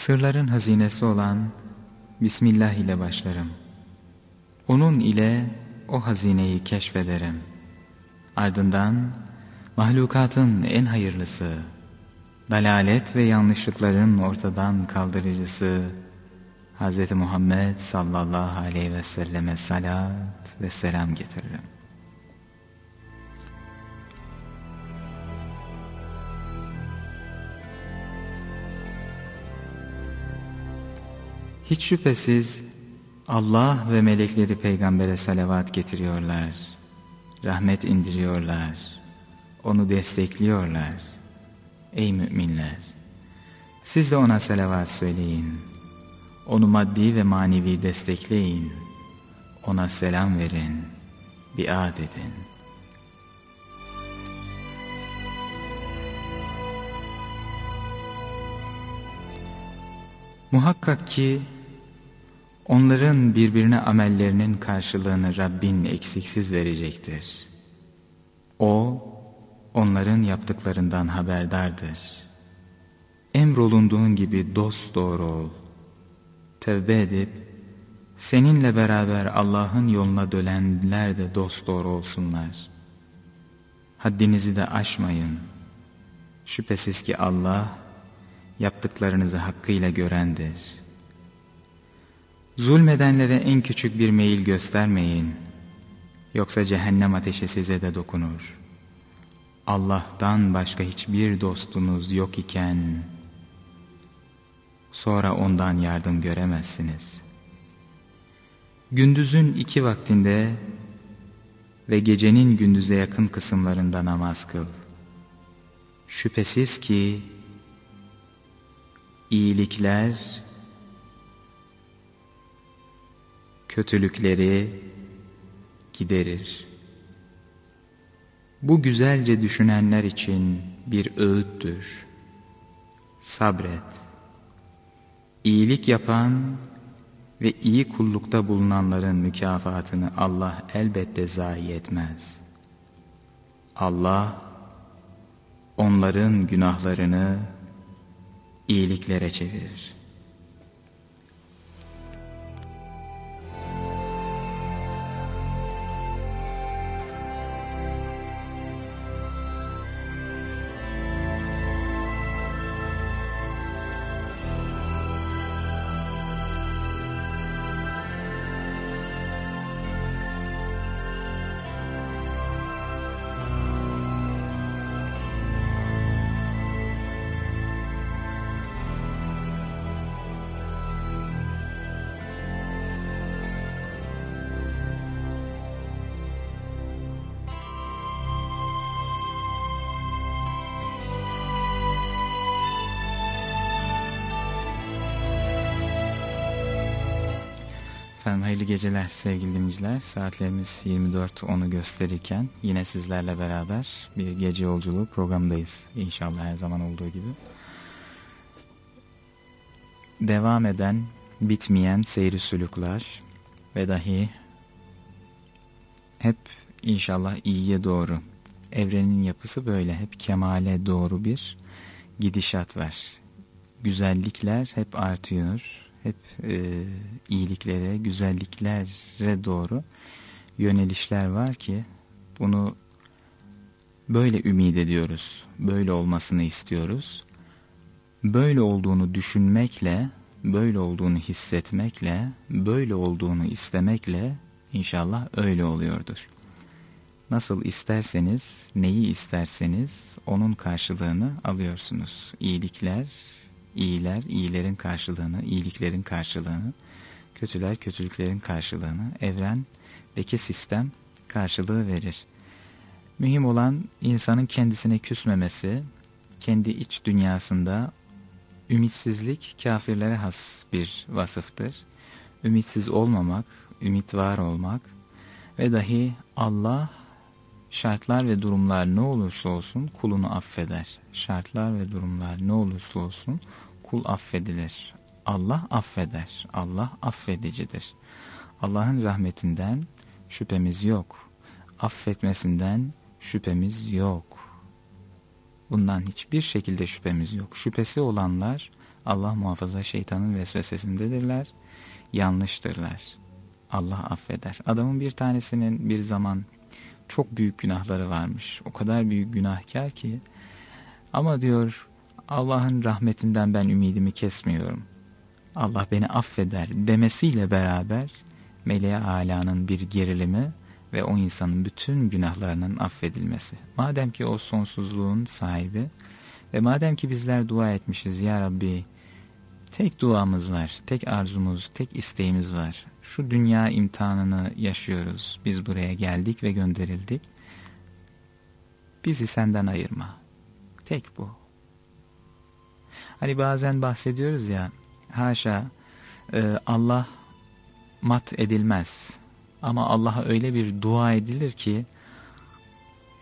Sırların hazinesi olan Bismillah ile başlarım. Onun ile o hazineyi keşfederim. Ardından mahlukatın en hayırlısı, dalalet ve yanlışlıkların ortadan kaldırıcısı Hz. Muhammed sallallahu aleyhi ve selleme salat ve selam getiririm. Hiç şüphesiz Allah ve melekleri peygambere salavat getiriyorlar. Rahmet indiriyorlar. Onu destekliyorlar. Ey müminler! Siz de ona salavat söyleyin. Onu maddi ve manevi destekleyin. Ona selam verin. Biat edin. Muhakkak ki Onların birbirine amellerinin karşılığını Rabbin eksiksiz verecektir. O, onların yaptıklarından haberdardır. Emrolunduğun gibi dost doğru ol. Tevbe edip, seninle beraber Allah'ın yoluna dönenler de dost doğru olsunlar. Haddinizi de aşmayın. Şüphesiz ki Allah, yaptıklarınızı hakkıyla görendir.'' Zulmedenlere en küçük bir meyil göstermeyin. Yoksa cehennem ateşi size de dokunur. Allah'tan başka hiçbir dostunuz yok iken sonra ondan yardım göremezsiniz. Gündüzün iki vaktinde ve gecenin gündüze yakın kısımlarında namaz kıl. Şüphesiz ki iyilikler kötülükleri giderir. Bu güzelce düşünenler için bir öğüttür. Sabret. İyilik yapan ve iyi kullukta bulunanların mükafatını Allah elbette zayi etmez. Allah onların günahlarını iyiliklere çevirir. Geceler sevgili dinleyiciler. Saatlerimiz 24.10'u gösterirken yine sizlerle beraber bir gece yolculuğu programdayız. İnşallah her zaman olduğu gibi. Devam eden, bitmeyen seyri sülükler ve dahi hep inşallah iyiye doğru. Evrenin yapısı böyle hep kemale doğru bir gidişat var. Güzellikler hep artıyor hep e, iyiliklere, güzelliklere doğru yönelişler var ki bunu böyle ümit ediyoruz. Böyle olmasını istiyoruz. Böyle olduğunu düşünmekle, böyle olduğunu hissetmekle, böyle olduğunu istemekle inşallah öyle oluyordur. Nasıl isterseniz, neyi isterseniz onun karşılığını alıyorsunuz. İyilikler, iyiler iyilerin karşılığını, iyiliklerin karşılığını, kötüler kötülüklerin karşılığını evren veki sistem karşılığı verir. Mühim olan insanın kendisine küsmemesi, kendi iç dünyasında ümitsizlik kafirlere has bir vasıftır. Ümitsiz olmamak, ümit var olmak ve dahi Allah şartlar ve durumlar ne olursa olsun kulunu affeder. Şartlar ve durumlar ne olursa olsun kul affedilir. Allah affeder. Allah affedicidir. Allah'ın rahmetinden şüphemiz yok. Affetmesinden şüphemiz yok. Bundan hiçbir şekilde şüphemiz yok. Şüphesi olanlar Allah muhafaza şeytanın vesvesesindedirler, yanlıştırlar. Allah affeder. Adamın bir tanesinin bir zaman çok büyük günahları varmış. O kadar büyük günahkar ki ama diyor Allah'ın rahmetinden ben ümidimi kesmiyorum. Allah beni affeder demesiyle beraber meleğe alanın bir gerilimi ve o insanın bütün günahlarının affedilmesi. Madem ki o sonsuzluğun sahibi ve madem ki bizler dua etmişiz ya Rabbi tek duamız var, tek arzumuz, tek isteğimiz var. Şu dünya imtihanını yaşıyoruz. Biz buraya geldik ve gönderildik. Bizi senden ayırma. Tek bu. Hani bazen bahsediyoruz ya haşa e, Allah mat edilmez. Ama Allah'a öyle bir dua edilir ki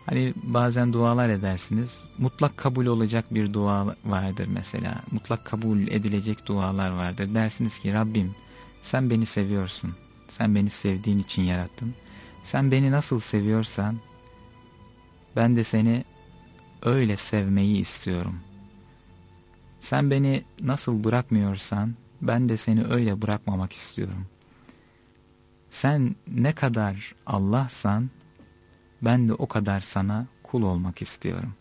hani bazen dualar edersiniz. Mutlak kabul olacak bir dua vardır mesela. Mutlak kabul edilecek dualar vardır. Dersiniz ki Rabbim sen beni seviyorsun. Sen beni sevdiğin için yarattın. Sen beni nasıl seviyorsan ben de seni öyle sevmeyi istiyorum. Sen beni nasıl bırakmıyorsan ben de seni öyle bırakmamak istiyorum. Sen ne kadar Allah'san ben de o kadar sana kul olmak istiyorum.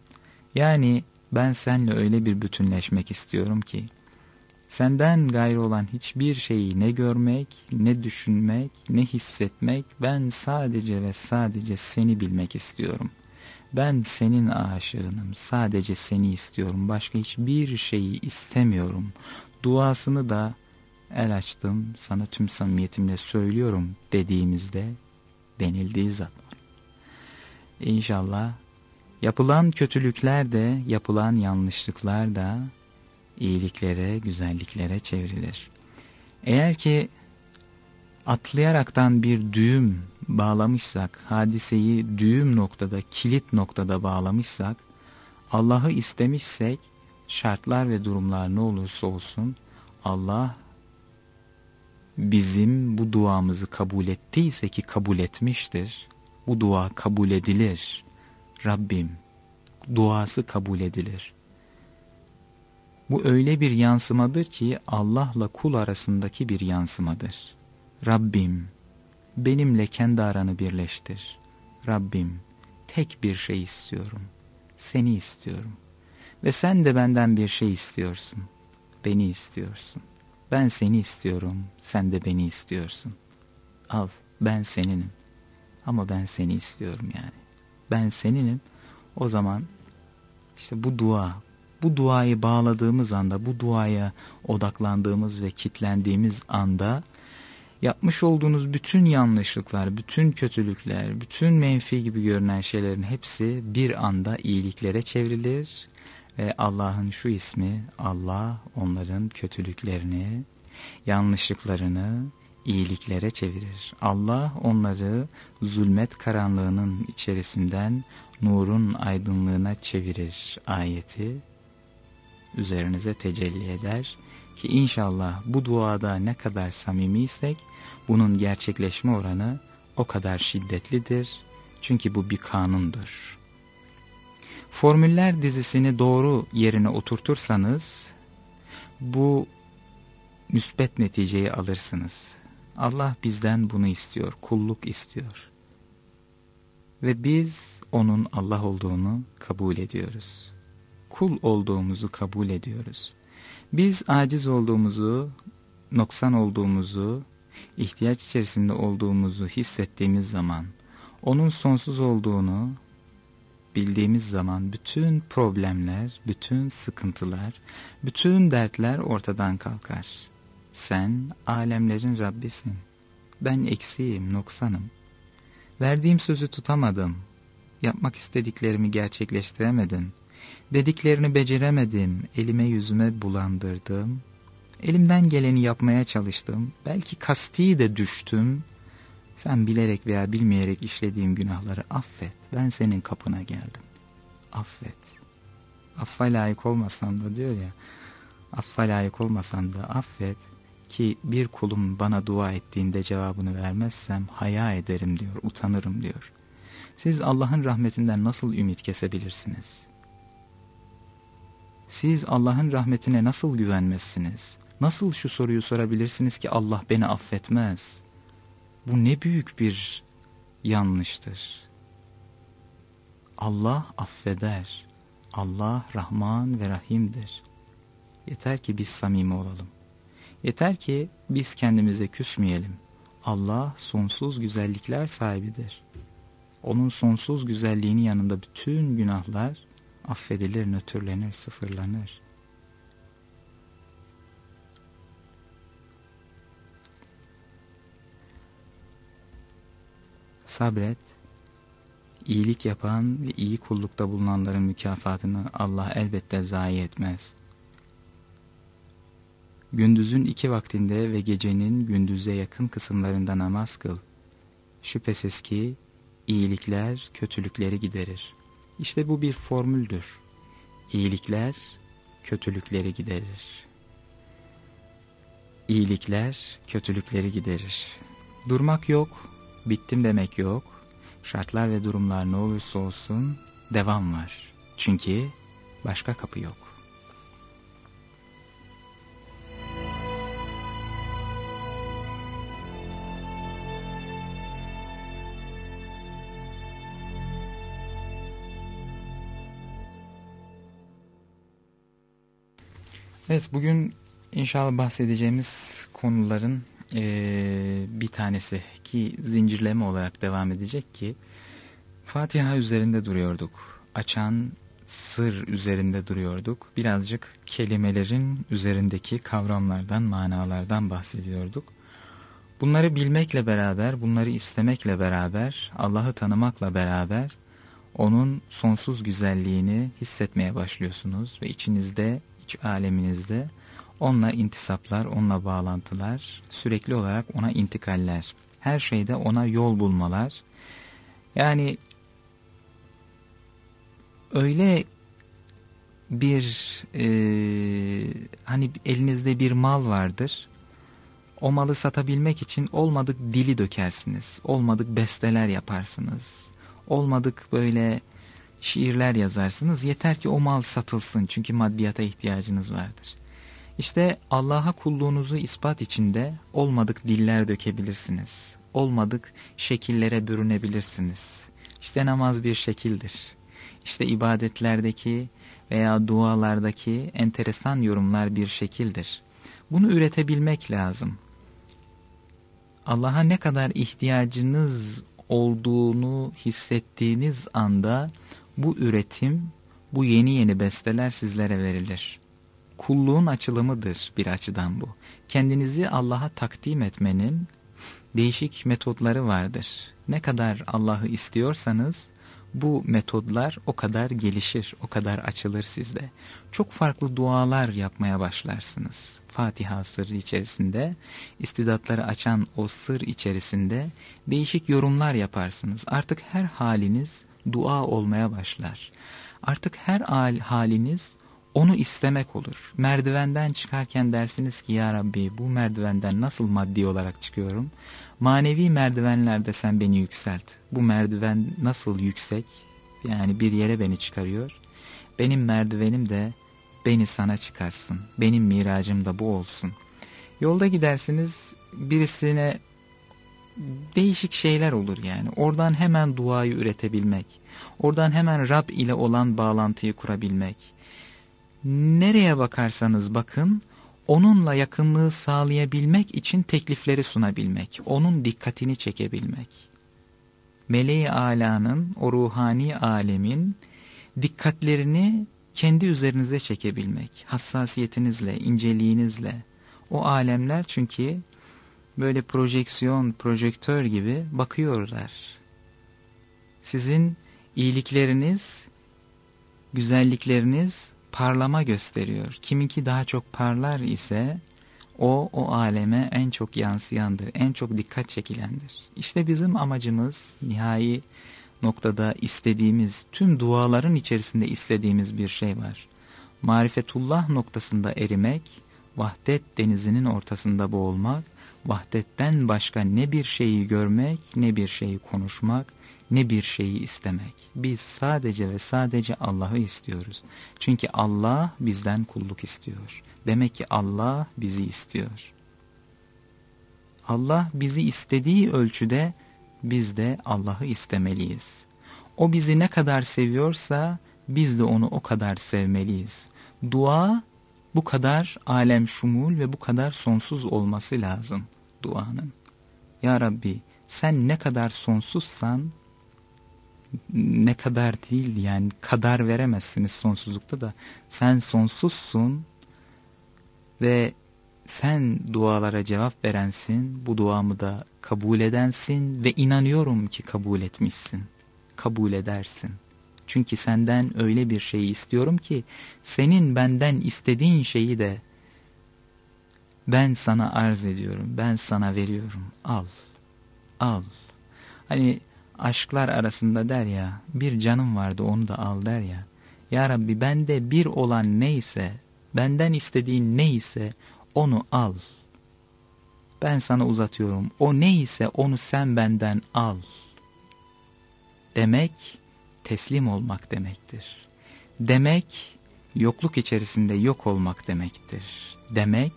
Yani ben seninle öyle bir bütünleşmek istiyorum ki senden gayrı olan hiçbir şeyi ne görmek, ne düşünmek, ne hissetmek ben sadece ve sadece seni bilmek istiyorum. Ben senin aşığınım, sadece seni istiyorum, başka hiçbir şeyi istemiyorum. Duasını da el açtım, sana tüm samimiyetimle söylüyorum dediğimizde denildiği zaman. İnşallah yapılan kötülükler de, yapılan yanlışlıklar da iyiliklere, güzelliklere çevrilir. Eğer ki atlayaraktan bir düğüm bağlamışsak, hadiseyi düğüm noktada, kilit noktada bağlamışsak, Allah'ı istemişsek, şartlar ve durumlar ne olursa olsun, Allah bizim bu duamızı kabul ettiyse ki kabul etmiştir, bu dua kabul edilir. Rabbim, duası kabul edilir. Bu öyle bir yansımadır ki Allah'la kul arasındaki bir yansımadır. Rabbim, benimle kendi aranı birleştir. Rabbim, tek bir şey istiyorum. Seni istiyorum. Ve sen de benden bir şey istiyorsun. Beni istiyorsun. Ben seni istiyorum, sen de beni istiyorsun. Al, ben seninim. Ama ben seni istiyorum yani. Ben seninim. O zaman işte bu dua, bu duayı bağladığımız anda, bu duaya odaklandığımız ve kitlendiğimiz anda yapmış olduğunuz bütün yanlışlıklar, bütün kötülükler, bütün menfi gibi görünen şeylerin hepsi bir anda iyiliklere çevrilir ve Allah'ın şu ismi Allah onların kötülüklerini, yanlışlıklarını iyiliklere çevirir. Allah onları zulmet karanlığının içerisinden nurun aydınlığına çevirir ayeti üzerinize tecelli eder ki inşallah bu duada ne kadar samimiysek bunun gerçekleşme oranı o kadar şiddetlidir. Çünkü bu bir kanundur. Formüller dizisini doğru yerine oturtursanız bu müsbet neticeyi alırsınız. Allah bizden bunu istiyor, kulluk istiyor. Ve biz onun Allah olduğunu kabul ediyoruz. Kul olduğumuzu kabul ediyoruz. Biz aciz olduğumuzu, noksan olduğumuzu, ihtiyaç içerisinde olduğumuzu hissettiğimiz zaman, onun sonsuz olduğunu bildiğimiz zaman bütün problemler, bütün sıkıntılar, bütün dertler ortadan kalkar. Sen alemlerin Rabbisin. Ben eksiğim, noksanım. Verdiğim sözü tutamadım. Yapmak istediklerimi gerçekleştiremedim. Dediklerini beceremedim. Elime yüzüme bulandırdım. Elimden geleni yapmaya çalıştım. Belki kasti de düştüm. Sen bilerek veya bilmeyerek işlediğim günahları affet. Ben senin kapına geldim. Affet. Affa layık olmasam da diyor ya. Affa layık olmasam da affet. Ki bir kulum bana dua ettiğinde cevabını vermezsem haya ederim diyor, utanırım diyor. Siz Allah'ın rahmetinden nasıl ümit kesebilirsiniz? Siz Allah'ın rahmetine nasıl güvenmezsiniz? Nasıl şu soruyu sorabilirsiniz ki Allah beni affetmez? Bu ne büyük bir yanlıştır. Allah affeder. Allah Rahman ve Rahim'dir. Yeter ki biz samimi olalım. Yeter ki biz kendimize küsmeyelim. Allah sonsuz güzellikler sahibidir. Onun sonsuz güzelliğinin yanında bütün günahlar affedilir, nötrlenir, sıfırlanır. Sabret, iyilik yapan ve iyi kullukta bulunanların mükafatını Allah elbette zayi etmez. Gündüzün iki vaktinde ve gecenin gündüze yakın kısımlarında namaz kıl. Şüphesiz ki iyilikler kötülükleri giderir. İşte bu bir formüldür. İyilikler kötülükleri giderir. İyilikler kötülükleri giderir. Durmak yok, bittim demek yok. Şartlar ve durumlar ne olursa olsun devam var. Çünkü başka kapı yok. Evet bugün inşallah bahsedeceğimiz konuların e, bir tanesi ki zincirleme olarak devam edecek ki Fatiha üzerinde duruyorduk. Açan sır üzerinde duruyorduk. Birazcık kelimelerin üzerindeki kavramlardan, manalardan bahsediyorduk. Bunları bilmekle beraber, bunları istemekle beraber, Allah'ı tanımakla beraber onun sonsuz güzelliğini hissetmeye başlıyorsunuz ve içinizde iç aleminizde onunla intisaplar, onunla bağlantılar, sürekli olarak ona intikaller, her şeyde ona yol bulmalar. Yani öyle bir e, hani elinizde bir mal vardır. O malı satabilmek için olmadık dili dökersiniz. Olmadık besteler yaparsınız. Olmadık böyle şiirler yazarsınız. Yeter ki o mal satılsın çünkü maddiyata ihtiyacınız vardır. İşte Allah'a kulluğunuzu ispat içinde olmadık diller dökebilirsiniz. Olmadık şekillere bürünebilirsiniz. İşte namaz bir şekildir. İşte ibadetlerdeki veya dualardaki enteresan yorumlar bir şekildir. Bunu üretebilmek lazım. Allah'a ne kadar ihtiyacınız olduğunu hissettiğiniz anda bu üretim, bu yeni yeni besteler sizlere verilir. Kulluğun açılımıdır bir açıdan bu. Kendinizi Allah'a takdim etmenin değişik metodları vardır. Ne kadar Allah'ı istiyorsanız bu metodlar o kadar gelişir, o kadar açılır sizde. Çok farklı dualar yapmaya başlarsınız. Fatiha sırrı içerisinde, istidatları açan o sır içerisinde değişik yorumlar yaparsınız. Artık her haliniz dua olmaya başlar. Artık her haliniz onu istemek olur. Merdivenden çıkarken dersiniz ki ya Rabbi bu merdivenden nasıl maddi olarak çıkıyorum? Manevi merdivenlerde sen beni yükselt. Bu merdiven nasıl yüksek? Yani bir yere beni çıkarıyor. Benim merdivenim de beni sana çıkarsın. Benim miracım da bu olsun. Yolda gidersiniz birisine değişik şeyler olur yani. Oradan hemen duayı üretebilmek. Oradan hemen Rab ile olan bağlantıyı kurabilmek. Nereye bakarsanız bakın onunla yakınlığı sağlayabilmek için teklifleri sunabilmek. Onun dikkatini çekebilmek. Meleği alanın, o ruhani alemin dikkatlerini kendi üzerinize çekebilmek. Hassasiyetinizle, inceliğinizle. O alemler çünkü böyle projeksiyon, projektör gibi bakıyorlar. Sizin iyilikleriniz, güzellikleriniz parlama gösteriyor. Kiminki daha çok parlar ise o, o aleme en çok yansıyandır, en çok dikkat çekilendir. İşte bizim amacımız nihai noktada istediğimiz, tüm duaların içerisinde istediğimiz bir şey var. Marifetullah noktasında erimek, vahdet denizinin ortasında boğulmak, Vahdetten başka ne bir şeyi görmek, ne bir şeyi konuşmak, ne bir şeyi istemek. Biz sadece ve sadece Allah'ı istiyoruz. Çünkü Allah bizden kulluk istiyor. Demek ki Allah bizi istiyor. Allah bizi istediği ölçüde biz de Allah'ı istemeliyiz. O bizi ne kadar seviyorsa biz de onu o kadar sevmeliyiz. Dua bu kadar alem şumul ve bu kadar sonsuz olması lazım duanın. Ya Rabbi sen ne kadar sonsuzsan ne kadar değil yani kadar veremezsiniz sonsuzlukta da sen sonsuzsun ve sen dualara cevap verensin bu duamı da kabul edensin ve inanıyorum ki kabul etmişsin kabul edersin çünkü senden öyle bir şeyi istiyorum ki senin benden istediğin şeyi de ben sana arz ediyorum ben sana veriyorum al al hani aşklar arasında der ya bir canım vardı onu da al der ya. Ya Rabbi bende bir olan neyse benden istediğin neyse onu al. Ben sana uzatıyorum. O neyse onu sen benden al. Demek teslim olmak demektir. Demek yokluk içerisinde yok olmak demektir. Demek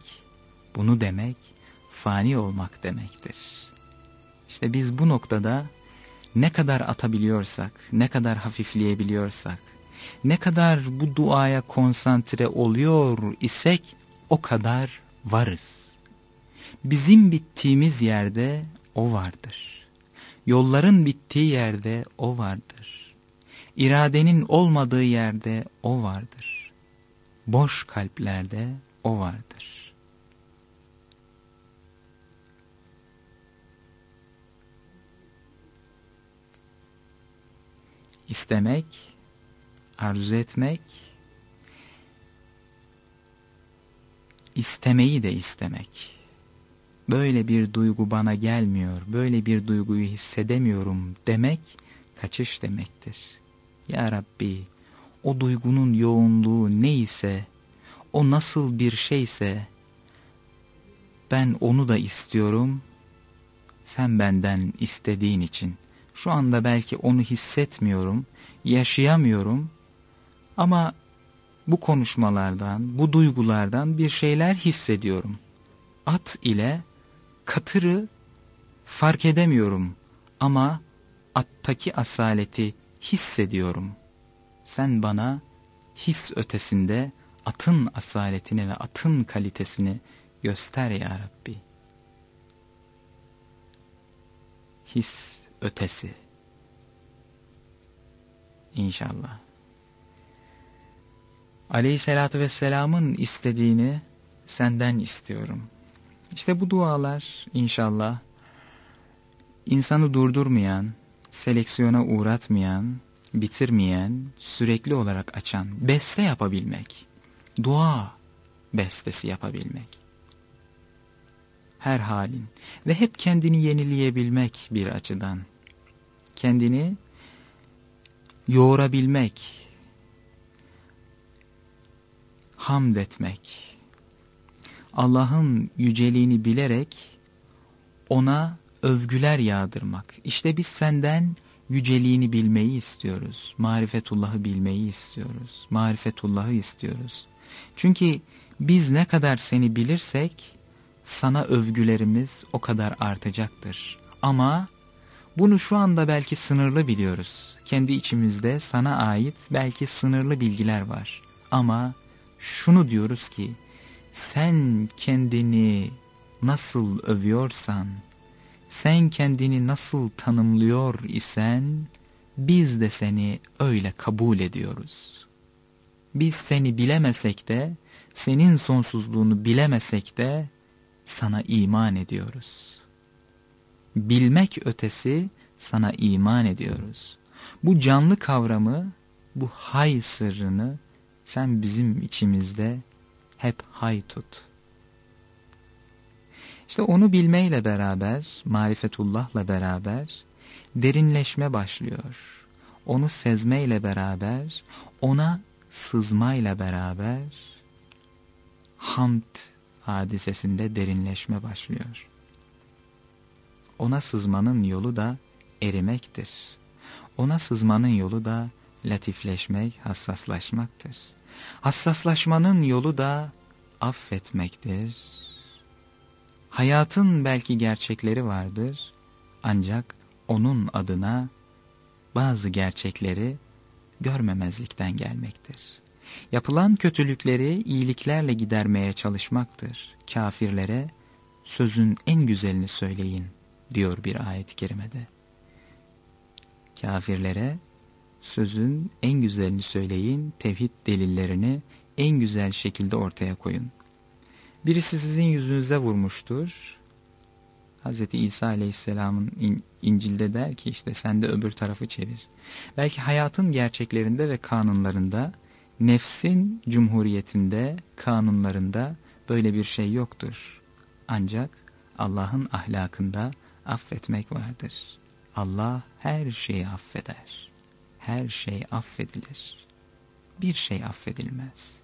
bunu demek fani olmak demektir. İşte biz bu noktada ne kadar atabiliyorsak, ne kadar hafifleyebiliyorsak, ne kadar bu duaya konsantre oluyor isek o kadar varız. Bizim bittiğimiz yerde o vardır. Yolların bittiği yerde o vardır. İradenin olmadığı yerde o vardır. Boş kalplerde o vardır. istemek, arzu etmek, istemeyi de istemek. Böyle bir duygu bana gelmiyor, böyle bir duyguyu hissedemiyorum demek kaçış demektir. Ya Rabbi, o duygunun yoğunluğu neyse, o nasıl bir şeyse, ben onu da istiyorum, sen benden istediğin için şu anda belki onu hissetmiyorum, yaşayamıyorum ama bu konuşmalardan, bu duygulardan bir şeyler hissediyorum. At ile katırı fark edemiyorum ama attaki asaleti hissediyorum. Sen bana his ötesinde atın asaletini ve atın kalitesini göster ya Rabbi. His ötesi. İnşallah. Aleyhisselatü Vesselam'ın istediğini senden istiyorum. İşte bu dualar inşallah insanı durdurmayan, seleksiyona uğratmayan, bitirmeyen, sürekli olarak açan, beste yapabilmek, dua bestesi yapabilmek. Her halin. Ve hep kendini yenileyebilmek bir açıdan. Kendini yoğurabilmek, hamd etmek, Allah'ın yüceliğini bilerek ona övgüler yağdırmak. İşte biz senden yüceliğini bilmeyi istiyoruz. Marifetullah'ı bilmeyi istiyoruz. Marifetullah'ı istiyoruz. Çünkü biz ne kadar seni bilirsek sana övgülerimiz o kadar artacaktır. Ama bunu şu anda belki sınırlı biliyoruz. Kendi içimizde sana ait belki sınırlı bilgiler var. Ama şunu diyoruz ki sen kendini nasıl övüyorsan, sen kendini nasıl tanımlıyor isen biz de seni öyle kabul ediyoruz. Biz seni bilemesek de, senin sonsuzluğunu bilemesek de sana iman ediyoruz. Bilmek ötesi sana iman ediyoruz. Bu canlı kavramı, bu hay sırrını sen bizim içimizde hep hay tut. İşte onu bilmeyle beraber, marifetullahla beraber derinleşme başlıyor. Onu sezmeyle beraber, ona sızmayla beraber hamd hadisesinde derinleşme başlıyor. Ona sızmanın yolu da erimektir. Ona sızmanın yolu da latifleşmek, hassaslaşmaktır. Hassaslaşmanın yolu da affetmektir. Hayatın belki gerçekleri vardır ancak onun adına bazı gerçekleri görmemezlikten gelmektir. Yapılan kötülükleri iyiliklerle gidermeye çalışmaktır. Kafirlere sözün en güzelini söyleyin diyor bir ayet-i kerimede. Kafirlere sözün en güzelini söyleyin, tevhid delillerini en güzel şekilde ortaya koyun. Birisi sizin yüzünüze vurmuştur. Hz. İsa Aleyhisselam'ın in, İncil'de der ki işte sen de öbür tarafı çevir. Belki hayatın gerçeklerinde ve kanunlarında, nefsin cumhuriyetinde, kanunlarında böyle bir şey yoktur. Ancak Allah'ın ahlakında affetmek vardır. Allah her şeyi affeder. Her şey affedilir. Bir şey affedilmez.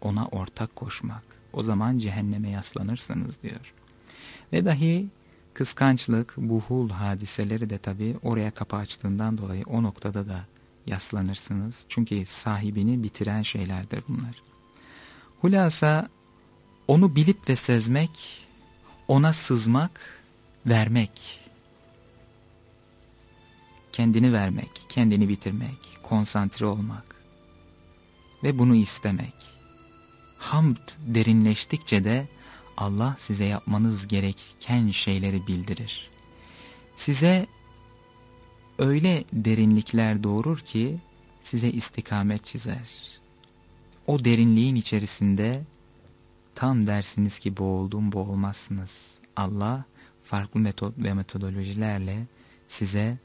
Ona ortak koşmak. O zaman cehenneme yaslanırsınız diyor. Ve dahi kıskançlık, buhul hadiseleri de tabi oraya kapı açtığından dolayı o noktada da yaslanırsınız. Çünkü sahibini bitiren şeylerdir bunlar. Hulasa onu bilip ve sezmek, ona sızmak, vermek. Kendini vermek, kendini bitirmek, konsantre olmak ve bunu istemek. Hamd derinleştikçe de Allah size yapmanız gereken şeyleri bildirir. Size öyle derinlikler doğurur ki size istikamet çizer. O derinliğin içerisinde tam dersiniz ki boğuldum boğulmazsınız. Allah farklı metot ve metodolojilerle size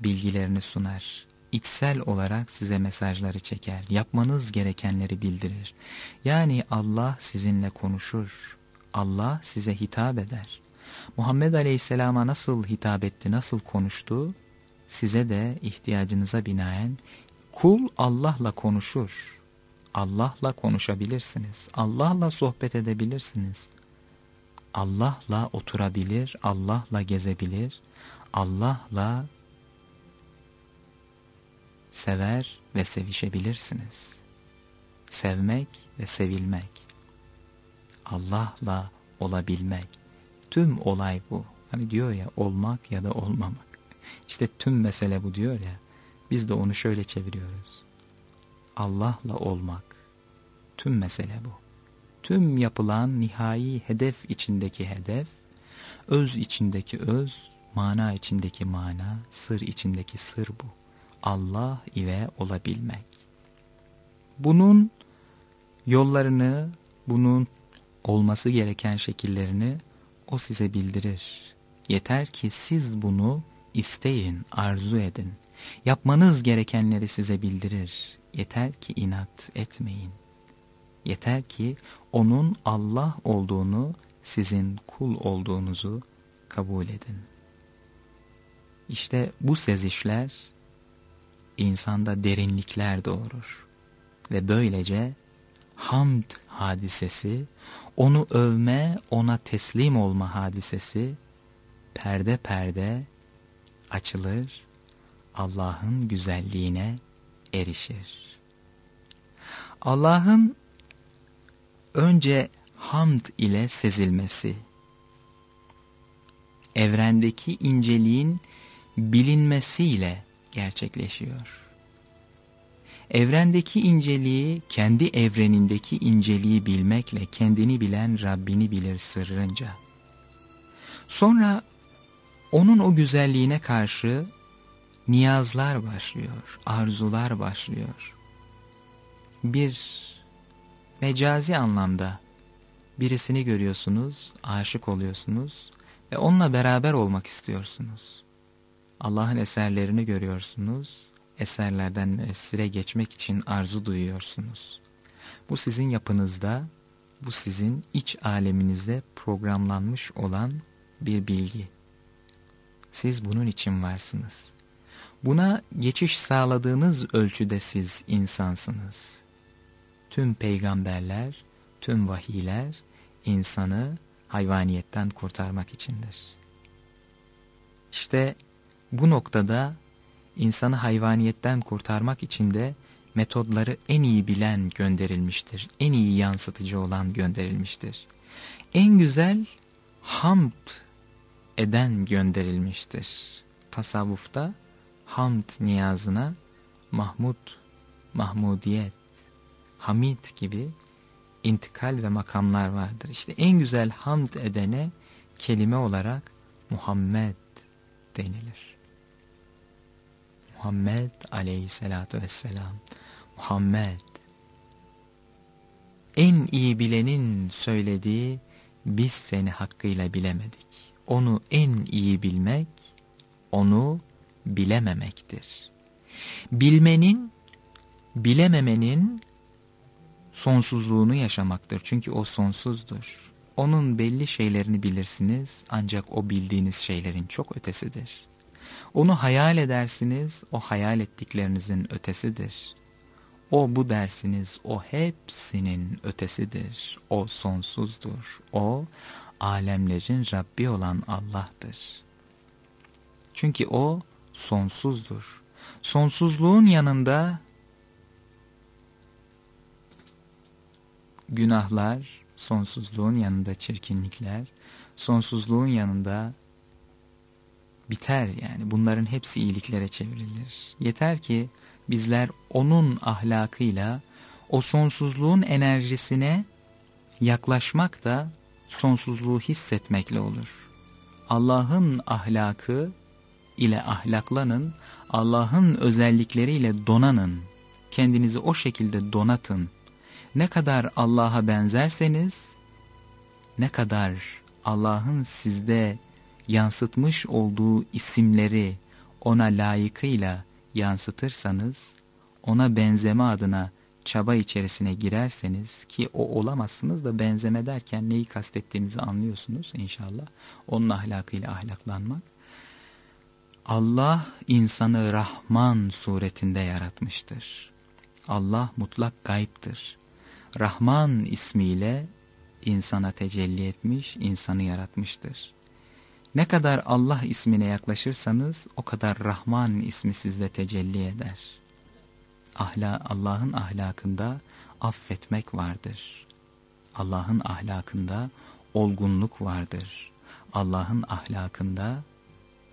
bilgilerini sunar. İçsel olarak size mesajları çeker. Yapmanız gerekenleri bildirir. Yani Allah sizinle konuşur. Allah size hitap eder. Muhammed Aleyhisselam'a nasıl hitap etti, nasıl konuştu? Size de ihtiyacınıza binaen kul Allah'la konuşur. Allah'la konuşabilirsiniz. Allah'la sohbet edebilirsiniz. Allah'la oturabilir, Allah'la gezebilir, Allah'la sever ve sevişebilirsiniz. Sevmek ve sevilmek. Allah'la olabilmek. Tüm olay bu. Hani diyor ya olmak ya da olmamak. İşte tüm mesele bu diyor ya. Biz de onu şöyle çeviriyoruz. Allah'la olmak. Tüm mesele bu. Tüm yapılan nihai hedef içindeki hedef, öz içindeki öz, mana içindeki mana, sır içindeki sır bu. Allah ile olabilmek. Bunun yollarını, bunun olması gereken şekillerini o size bildirir. Yeter ki siz bunu isteyin, arzu edin. Yapmanız gerekenleri size bildirir. Yeter ki inat etmeyin. Yeter ki onun Allah olduğunu, sizin kul olduğunuzu kabul edin. İşte bu sezişler insanda derinlikler doğurur. Ve böylece hamd hadisesi, onu övme, ona teslim olma hadisesi perde perde açılır, Allah'ın güzelliğine erişir. Allah'ın önce hamd ile sezilmesi, evrendeki inceliğin bilinmesiyle gerçekleşiyor. Evrendeki inceliği, kendi evrenindeki inceliği bilmekle kendini bilen Rabbini bilir sırrınca. Sonra onun o güzelliğine karşı niyazlar başlıyor, arzular başlıyor. Bir mecazi anlamda birisini görüyorsunuz, aşık oluyorsunuz ve onunla beraber olmak istiyorsunuz. Allah'ın eserlerini görüyorsunuz, eserlerden müessire geçmek için arzu duyuyorsunuz. Bu sizin yapınızda, bu sizin iç aleminizde programlanmış olan bir bilgi. Siz bunun için varsınız. Buna geçiş sağladığınız ölçüde siz insansınız. Tüm peygamberler, tüm vahiyler insanı hayvaniyetten kurtarmak içindir. İşte noktada insanı hayvaniyetten kurtarmak için de metodları en iyi bilen gönderilmiştir. En iyi yansıtıcı olan gönderilmiştir. En güzel hamd eden gönderilmiştir. Tasavvufta hamd niyazına Mahmud, Mahmudiyet, Hamid gibi intikal ve makamlar vardır. İşte en güzel hamd edene kelime olarak Muhammed denilir. Muhammed aleyhissalatu vesselam. Muhammed. En iyi bilenin söylediği biz seni hakkıyla bilemedik. Onu en iyi bilmek, onu bilememektir. Bilmenin, bilememenin sonsuzluğunu yaşamaktır. Çünkü o sonsuzdur. Onun belli şeylerini bilirsiniz ancak o bildiğiniz şeylerin çok ötesidir. Onu hayal edersiniz, o hayal ettiklerinizin ötesidir. O bu dersiniz, o hepsinin ötesidir. O sonsuzdur. O alemlerin Rabbi olan Allah'tır. Çünkü o sonsuzdur. Sonsuzluğun yanında günahlar, sonsuzluğun yanında çirkinlikler, sonsuzluğun yanında biter yani. Bunların hepsi iyiliklere çevrilir. Yeter ki bizler onun ahlakıyla o sonsuzluğun enerjisine yaklaşmak da sonsuzluğu hissetmekle olur. Allah'ın ahlakı ile ahlaklanın, Allah'ın özellikleriyle donanın. Kendinizi o şekilde donatın. Ne kadar Allah'a benzerseniz, ne kadar Allah'ın sizde yansıtmış olduğu isimleri ona layıkıyla yansıtırsanız, ona benzeme adına çaba içerisine girerseniz ki o olamazsınız da benzeme derken neyi kastettiğimizi anlıyorsunuz inşallah. Onun ahlakıyla ahlaklanmak. Allah insanı Rahman suretinde yaratmıştır. Allah mutlak gayiptir. Rahman ismiyle insana tecelli etmiş, insanı yaratmıştır. Ne kadar Allah ismine yaklaşırsanız o kadar Rahman ismi sizde tecelli eder. Ahla, Allah'ın ahlakında affetmek vardır. Allah'ın ahlakında olgunluk vardır. Allah'ın ahlakında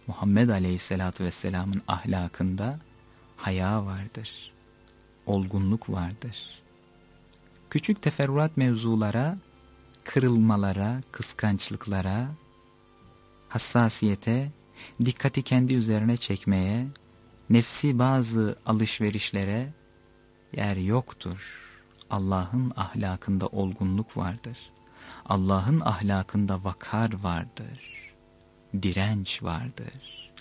Muhammed Aleyhisselatü Vesselam'ın ahlakında haya vardır. Olgunluk vardır. Küçük teferruat mevzulara, kırılmalara, kıskançlıklara, hassasiyete, dikkati kendi üzerine çekmeye, nefsi bazı alışverişlere yer yoktur. Allah'ın ahlakında olgunluk vardır. Allah'ın ahlakında vakar vardır. Direnç vardır.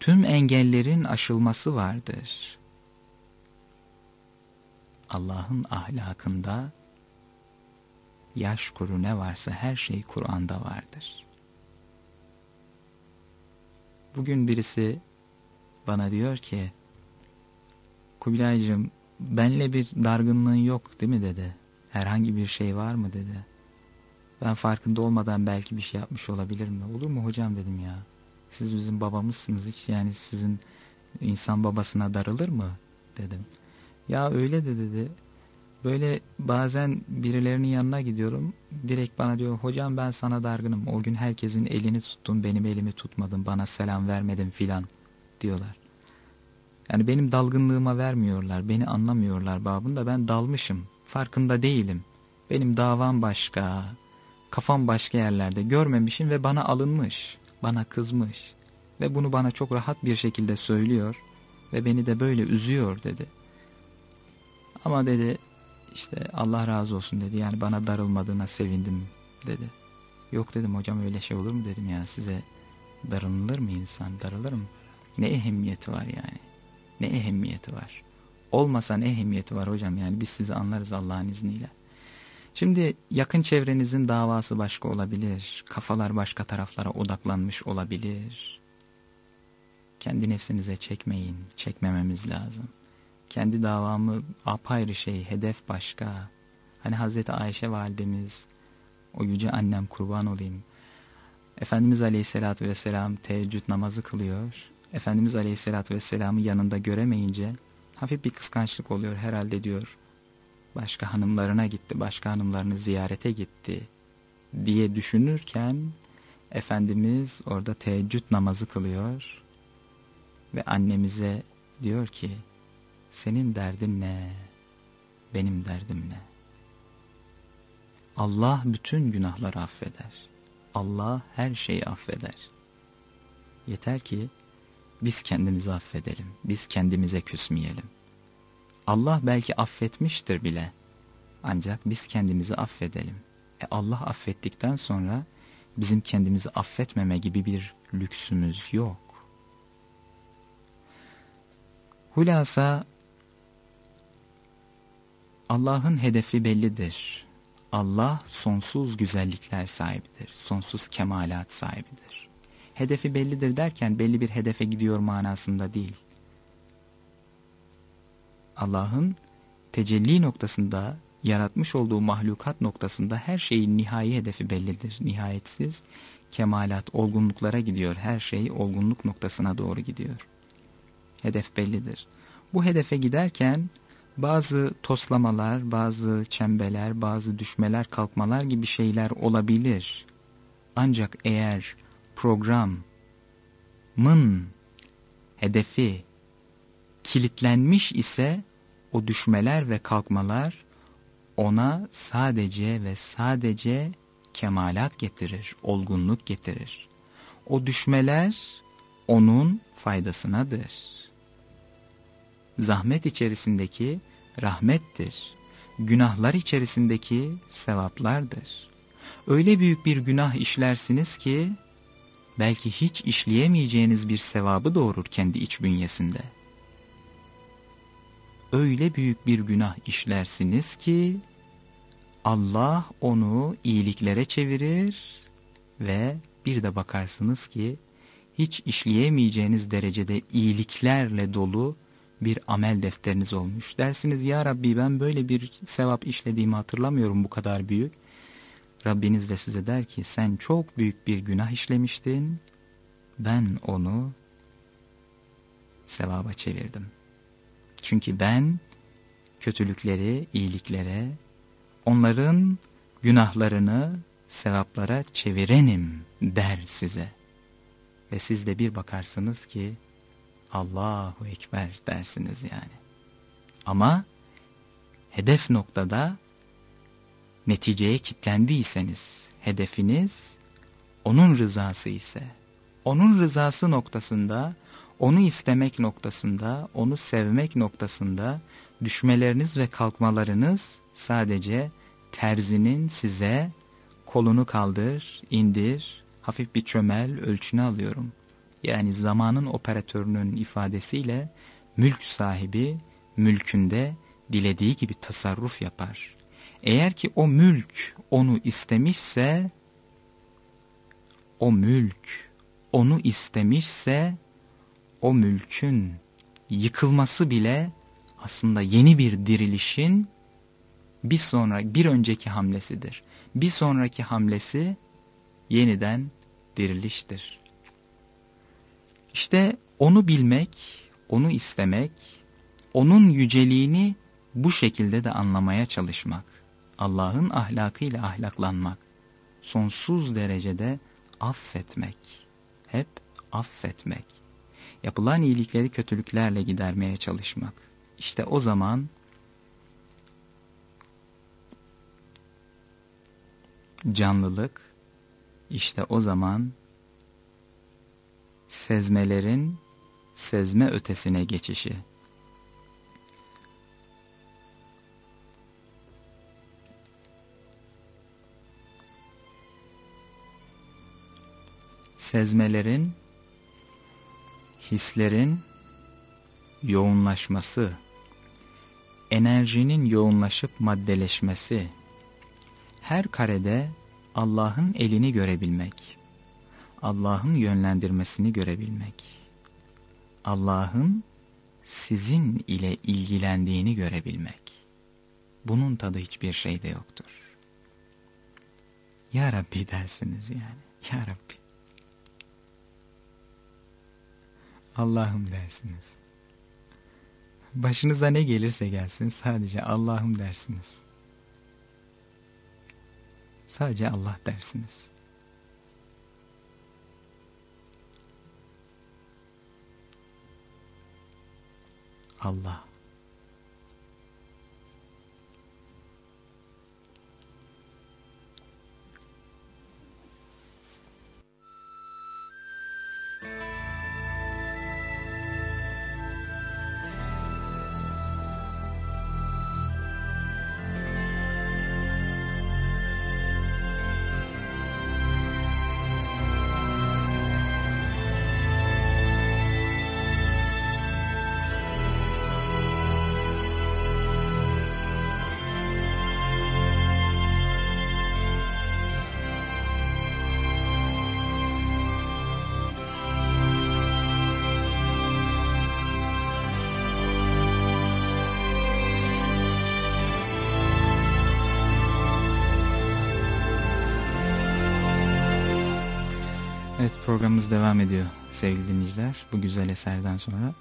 Tüm engellerin aşılması vardır. Allah'ın ahlakında yaş kuru ne varsa her şey Kur'an'da vardır. Bugün birisi bana diyor ki Kubilaycığım benle bir dargınlığın yok değil mi dedi. Herhangi bir şey var mı dedi. Ben farkında olmadan belki bir şey yapmış olabilirim mi? Olur mu hocam dedim ya. Siz bizim babamızsınız hiç yani sizin insan babasına darılır mı dedim. Ya öyle de dedi. Böyle bazen birilerinin yanına gidiyorum. Direkt bana diyor hocam ben sana dargınım. O gün herkesin elini tuttun benim elimi tutmadın. Bana selam vermedin filan diyorlar. Yani benim dalgınlığıma vermiyorlar. Beni anlamıyorlar babında. Ben dalmışım. Farkında değilim. Benim davam başka. Kafam başka yerlerde. Görmemişim ve bana alınmış. Bana kızmış. Ve bunu bana çok rahat bir şekilde söylüyor. Ve beni de böyle üzüyor dedi. Ama dedi işte Allah razı olsun dedi. Yani bana darılmadığına sevindim dedi. Yok dedim hocam öyle şey olur mu dedim ya size darılır mı insan darılır mı? Ne ehemmiyeti var yani? Ne ehemmiyeti var? Olmasa ne ehemmiyeti var hocam yani biz sizi anlarız Allah'ın izniyle. Şimdi yakın çevrenizin davası başka olabilir. Kafalar başka taraflara odaklanmış olabilir. Kendi nefsinize çekmeyin. Çekmememiz lazım. Kendi davamı apayrı şey, hedef başka. Hani Hazreti Ayşe validemiz, o yüce annem kurban olayım. Efendimiz Aleyhisselatü Vesselam teheccüd namazı kılıyor. Efendimiz Aleyhisselatü Vesselam'ı yanında göremeyince hafif bir kıskançlık oluyor herhalde diyor. Başka hanımlarına gitti, başka hanımlarını ziyarete gitti diye düşünürken Efendimiz orada teheccüd namazı kılıyor ve annemize diyor ki senin derdin ne? Benim derdim ne? Allah bütün günahları affeder. Allah her şeyi affeder. Yeter ki biz kendimizi affedelim. Biz kendimize küsmeyelim. Allah belki affetmiştir bile. Ancak biz kendimizi affedelim. E Allah affettikten sonra bizim kendimizi affetmeme gibi bir lüksümüz yok. Hulasa Allah'ın hedefi bellidir. Allah sonsuz güzellikler sahibidir. Sonsuz kemalat sahibidir. Hedefi bellidir derken belli bir hedefe gidiyor manasında değil. Allah'ın tecelli noktasında yaratmış olduğu mahlukat noktasında her şeyin nihai hedefi bellidir. Nihayetsiz kemalat, olgunluklara gidiyor. Her şey olgunluk noktasına doğru gidiyor. Hedef bellidir. Bu hedefe giderken bazı toslamalar, bazı çembeler, bazı düşmeler, kalkmalar gibi şeyler olabilir. Ancak eğer programın hedefi kilitlenmiş ise o düşmeler ve kalkmalar ona sadece ve sadece kemalat getirir, olgunluk getirir. O düşmeler onun faydasınadır. Zahmet içerisindeki rahmettir. Günahlar içerisindeki sevaplardır. Öyle büyük bir günah işlersiniz ki belki hiç işleyemeyeceğiniz bir sevabı doğurur kendi iç bünyesinde. Öyle büyük bir günah işlersiniz ki Allah onu iyiliklere çevirir ve bir de bakarsınız ki hiç işleyemeyeceğiniz derecede iyiliklerle dolu bir amel defteriniz olmuş. Dersiniz ya Rabbi ben böyle bir sevap işlediğimi hatırlamıyorum bu kadar büyük. Rabbiniz de size der ki sen çok büyük bir günah işlemiştin. Ben onu sevaba çevirdim. Çünkü ben kötülükleri iyiliklere, onların günahlarını sevaplara çevirenim der size. Ve siz de bir bakarsınız ki Allahu Ekber dersiniz yani. Ama hedef noktada neticeye kitlendiyseniz, hedefiniz onun rızası ise, onun rızası noktasında, onu istemek noktasında, onu sevmek noktasında düşmeleriniz ve kalkmalarınız sadece terzinin size kolunu kaldır, indir, hafif bir çömel ölçünü alıyorum. Yani zamanın operatörünün ifadesiyle mülk sahibi mülkünde dilediği gibi tasarruf yapar. Eğer ki o mülk onu istemişse, o mülk onu istemişse, o mülkün yıkılması bile aslında yeni bir dirilişin bir sonra bir önceki hamlesidir. Bir sonraki hamlesi yeniden diriliştir. İşte onu bilmek, onu istemek, onun yüceliğini bu şekilde de anlamaya çalışmak. Allah'ın ahlakıyla ahlaklanmak. Sonsuz derecede affetmek. Hep affetmek. Yapılan iyilikleri kötülüklerle gidermeye çalışmak. İşte o zaman canlılık, işte o zaman sezmelerin sezme ötesine geçişi. Sezmelerin, hislerin yoğunlaşması, enerjinin yoğunlaşıp maddeleşmesi, her karede Allah'ın elini görebilmek, Allah'ın yönlendirmesini görebilmek. Allah'ın sizin ile ilgilendiğini görebilmek. Bunun tadı hiçbir şeyde yoktur. Ya Rabbi dersiniz yani. Ya Rabbi. Allah'ım dersiniz. Başınıza ne gelirse gelsin sadece Allah'ım dersiniz. Sadece Allah dersiniz. Allah. Programımız devam ediyor sevgili dinleyiciler. Bu güzel eserden sonra.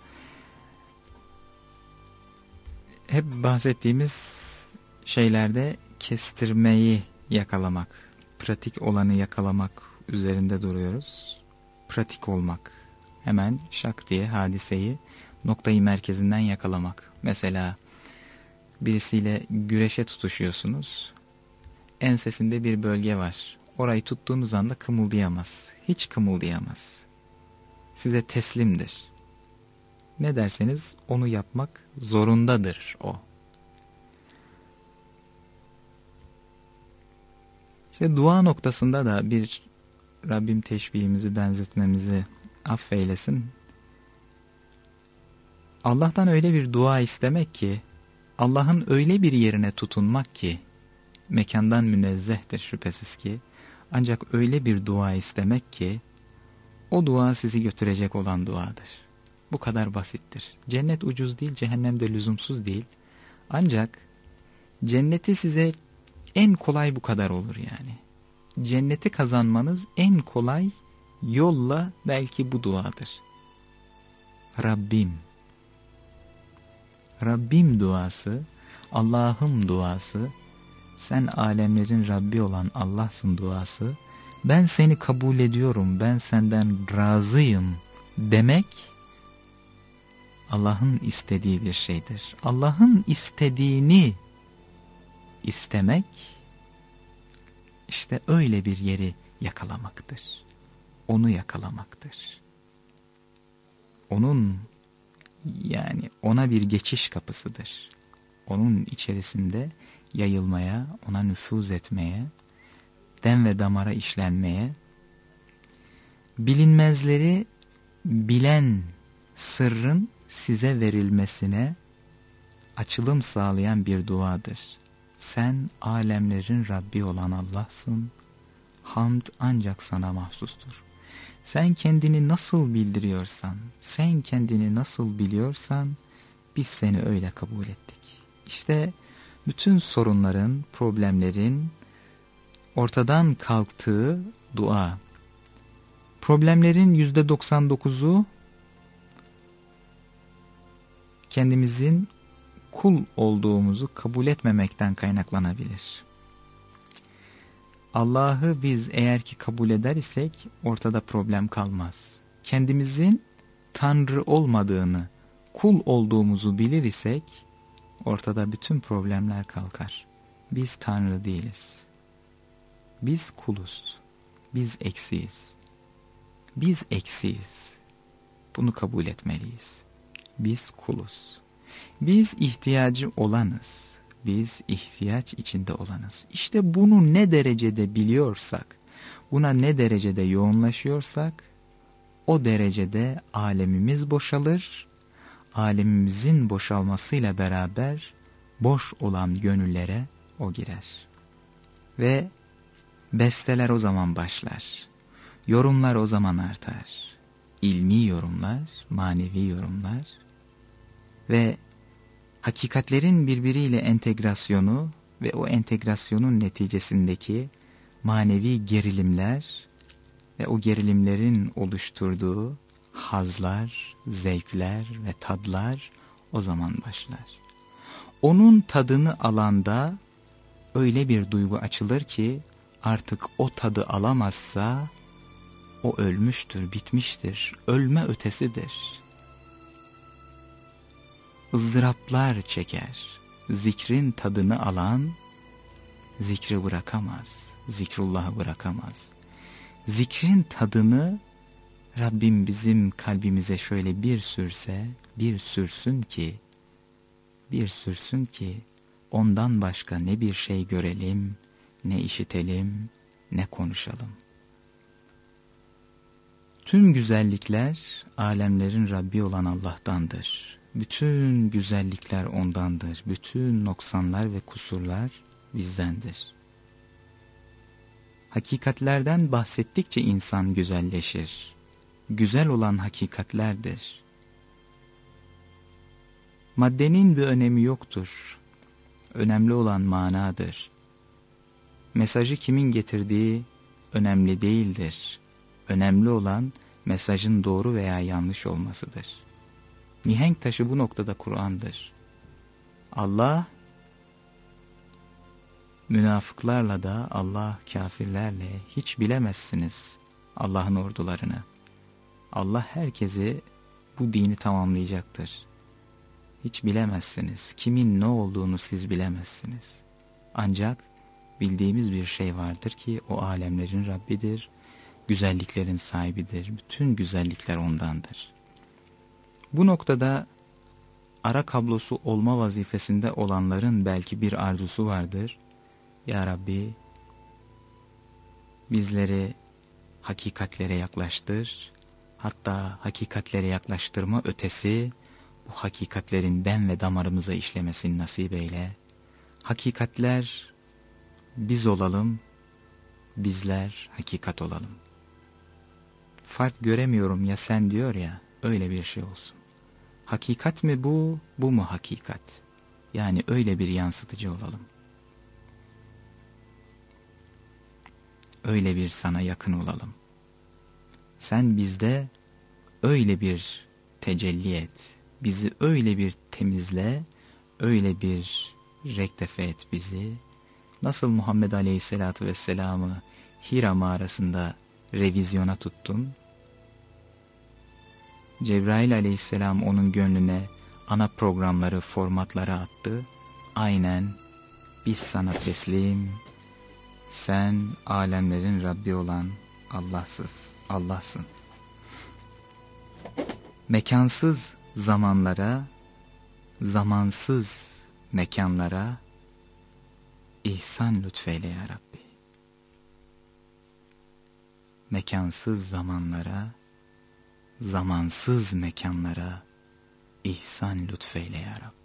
Hep bahsettiğimiz şeylerde kestirmeyi yakalamak, pratik olanı yakalamak üzerinde duruyoruz. Pratik olmak. Hemen şak diye hadiseyi noktayı merkezinden yakalamak. Mesela birisiyle güreşe tutuşuyorsunuz. Ensesinde bir bölge var. Orayı tuttuğunuz anda kımıldayamaz. Hiç kımıldayamaz. Size teslimdir. Ne derseniz onu yapmak zorundadır o. İşte dua noktasında da bir Rabbim teşbihimizi, benzetmemizi affeylesin. Allah'tan öyle bir dua istemek ki, Allah'ın öyle bir yerine tutunmak ki, mekandan münezzehtir şüphesiz ki, ancak öyle bir dua istemek ki o dua sizi götürecek olan duadır. Bu kadar basittir. Cennet ucuz değil, cehennem de lüzumsuz değil. Ancak cenneti size en kolay bu kadar olur yani. Cenneti kazanmanız en kolay yolla belki bu duadır. Rabbim. Rabbim duası, Allah'ım duası, sen alemlerin Rabbi olan Allah'sın duası, ben seni kabul ediyorum, ben senden razıyım demek Allah'ın istediği bir şeydir. Allah'ın istediğini istemek işte öyle bir yeri yakalamaktır. Onu yakalamaktır. Onun yani ona bir geçiş kapısıdır. Onun içerisinde yayılmaya, ona nüfuz etmeye, den ve damara işlenmeye, bilinmezleri bilen sırrın size verilmesine açılım sağlayan bir duadır. Sen alemlerin Rabbi olan Allah'sın, hamd ancak sana mahsustur. Sen kendini nasıl bildiriyorsan, sen kendini nasıl biliyorsan, biz seni öyle kabul ettik. İşte bütün sorunların, problemlerin ortadan kalktığı dua. Problemlerin yüzde 99'u kendimizin kul olduğumuzu kabul etmemekten kaynaklanabilir. Allah'ı biz eğer ki kabul eder isek ortada problem kalmaz. Kendimizin Tanrı olmadığını, kul olduğumuzu bilir isek ortada bütün problemler kalkar. Biz Tanrı değiliz. Biz kuluz. Biz eksiyiz. Biz eksiyiz. Bunu kabul etmeliyiz. Biz kuluz. Biz ihtiyacı olanız. Biz ihtiyaç içinde olanız. İşte bunu ne derecede biliyorsak, buna ne derecede yoğunlaşıyorsak, o derecede alemimiz boşalır, alemimizin boşalmasıyla beraber boş olan gönüllere o girer. Ve besteler o zaman başlar. Yorumlar o zaman artar. İlmi yorumlar, manevi yorumlar ve hakikatlerin birbiriyle entegrasyonu ve o entegrasyonun neticesindeki manevi gerilimler ve o gerilimlerin oluşturduğu hazlar, zevkler ve tadlar o zaman başlar. Onun tadını alanda öyle bir duygu açılır ki artık o tadı alamazsa o ölmüştür, bitmiştir, ölme ötesidir. ızdıraplar çeker, zikrin tadını alan zikri bırakamaz, zikrullahı bırakamaz. Zikrin tadını Rabbim bizim kalbimize şöyle bir sürse, bir sürsün ki, bir sürsün ki ondan başka ne bir şey görelim, ne işitelim, ne konuşalım. Tüm güzellikler alemlerin Rabbi olan Allah'tandır. Bütün güzellikler ondandır. Bütün noksanlar ve kusurlar bizdendir. Hakikatlerden bahsettikçe insan güzelleşir. Güzel olan hakikatlerdir. Maddenin bir önemi yoktur. Önemli olan manadır. Mesajı kimin getirdiği önemli değildir. Önemli olan mesajın doğru veya yanlış olmasıdır. Mihenk taşı bu noktada Kur'an'dır. Allah münafıklarla da Allah kafirlerle hiç bilemezsiniz Allah'ın ordularını. Allah herkesi bu dini tamamlayacaktır. Hiç bilemezsiniz. Kimin ne olduğunu siz bilemezsiniz. Ancak bildiğimiz bir şey vardır ki o alemlerin Rabbidir, güzelliklerin sahibidir. Bütün güzellikler ondandır. Bu noktada ara kablosu olma vazifesinde olanların belki bir arzusu vardır. Ya Rabbi bizleri hakikatlere yaklaştır. Hatta hakikatlere yaklaştırma ötesi bu hakikatlerin ben ve damarımıza işlemesini nasip eyle. Hakikatler biz olalım, bizler hakikat olalım. Fark göremiyorum ya sen diyor ya, öyle bir şey olsun. Hakikat mi bu, bu mu hakikat? Yani öyle bir yansıtıcı olalım. Öyle bir sana yakın olalım. Sen bizde öyle bir tecelli et. Bizi öyle bir temizle, öyle bir rektefe et bizi. Nasıl Muhammed Aleyhisselatü Vesselam'ı Hira mağarasında revizyona tuttun, Cebrail aleyhisselam onun gönlüne ana programları, formatları attı. Aynen biz sana teslim, sen alemlerin Rabbi olan Allahsız, Allah'sın. Mekansız zamanlara, zamansız mekanlara ihsan lütfeyle ya Rabbi. Mekansız zamanlara, zamansız mekanlara ihsan lütfeyle ya Rabbi.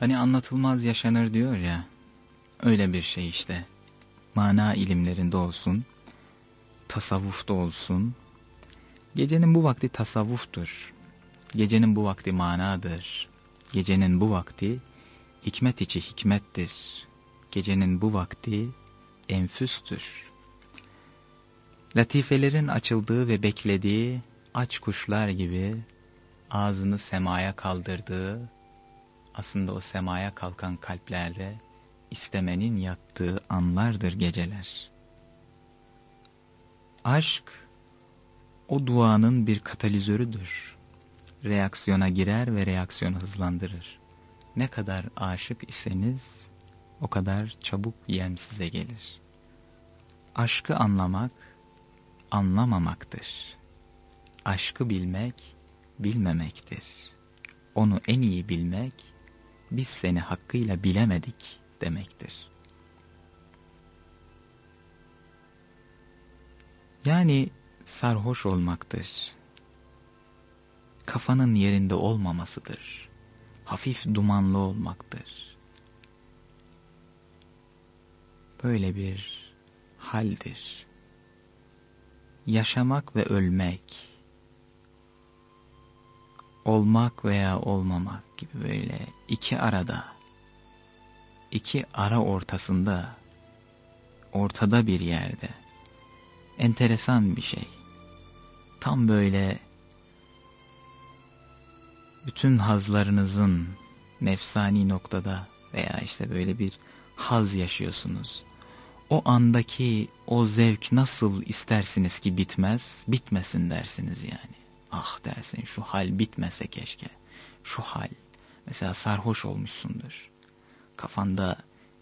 Hani anlatılmaz yaşanır diyor ya. Öyle bir şey işte. Mana ilimlerinde olsun. Tasavvufta olsun. Gecenin bu vakti tasavvuftur. Gecenin bu vakti manadır. Gecenin bu vakti hikmet içi hikmettir. Gecenin bu vakti enfüstür. Latifelerin açıldığı ve beklediği aç kuşlar gibi ağzını semaya kaldırdığı aslında o semaya kalkan kalplerde istemenin yattığı anlardır geceler. Aşk o duanın bir katalizörüdür. Reaksiyona girer ve reaksiyonu hızlandırır. Ne kadar aşık iseniz o kadar çabuk yem size gelir. Aşkı anlamak anlamamaktır. Aşkı bilmek bilmemektir. Onu en iyi bilmek biz seni hakkıyla bilemedik demektir. Yani sarhoş olmaktır. Kafanın yerinde olmamasıdır. Hafif dumanlı olmaktır. Böyle bir haldir. Yaşamak ve ölmek olmak veya olmamak gibi böyle iki arada, iki ara ortasında, ortada bir yerde, enteresan bir şey. Tam böyle bütün hazlarınızın nefsani noktada veya işte böyle bir haz yaşıyorsunuz. O andaki o zevk nasıl istersiniz ki bitmez, bitmesin dersiniz yani. Ah dersin şu hal bitmese keşke. Şu hal. Mesela sarhoş olmuşsundur. Kafanda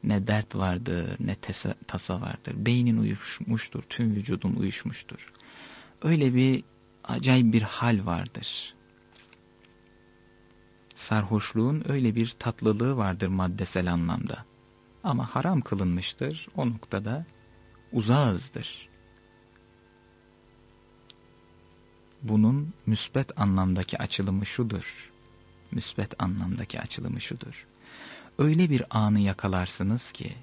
ne dert vardır ne tesa, tasa vardır. Beynin uyuşmuştur, tüm vücudun uyuşmuştur. Öyle bir acayip bir hal vardır. Sarhoşluğun öyle bir tatlılığı vardır maddesel anlamda. Ama haram kılınmıştır. O noktada uzağızdır. Bunun müsbet anlamdaki açılımı şudur. Müsbet anlamdaki açılımı şudur. Öyle bir anı yakalarsınız ki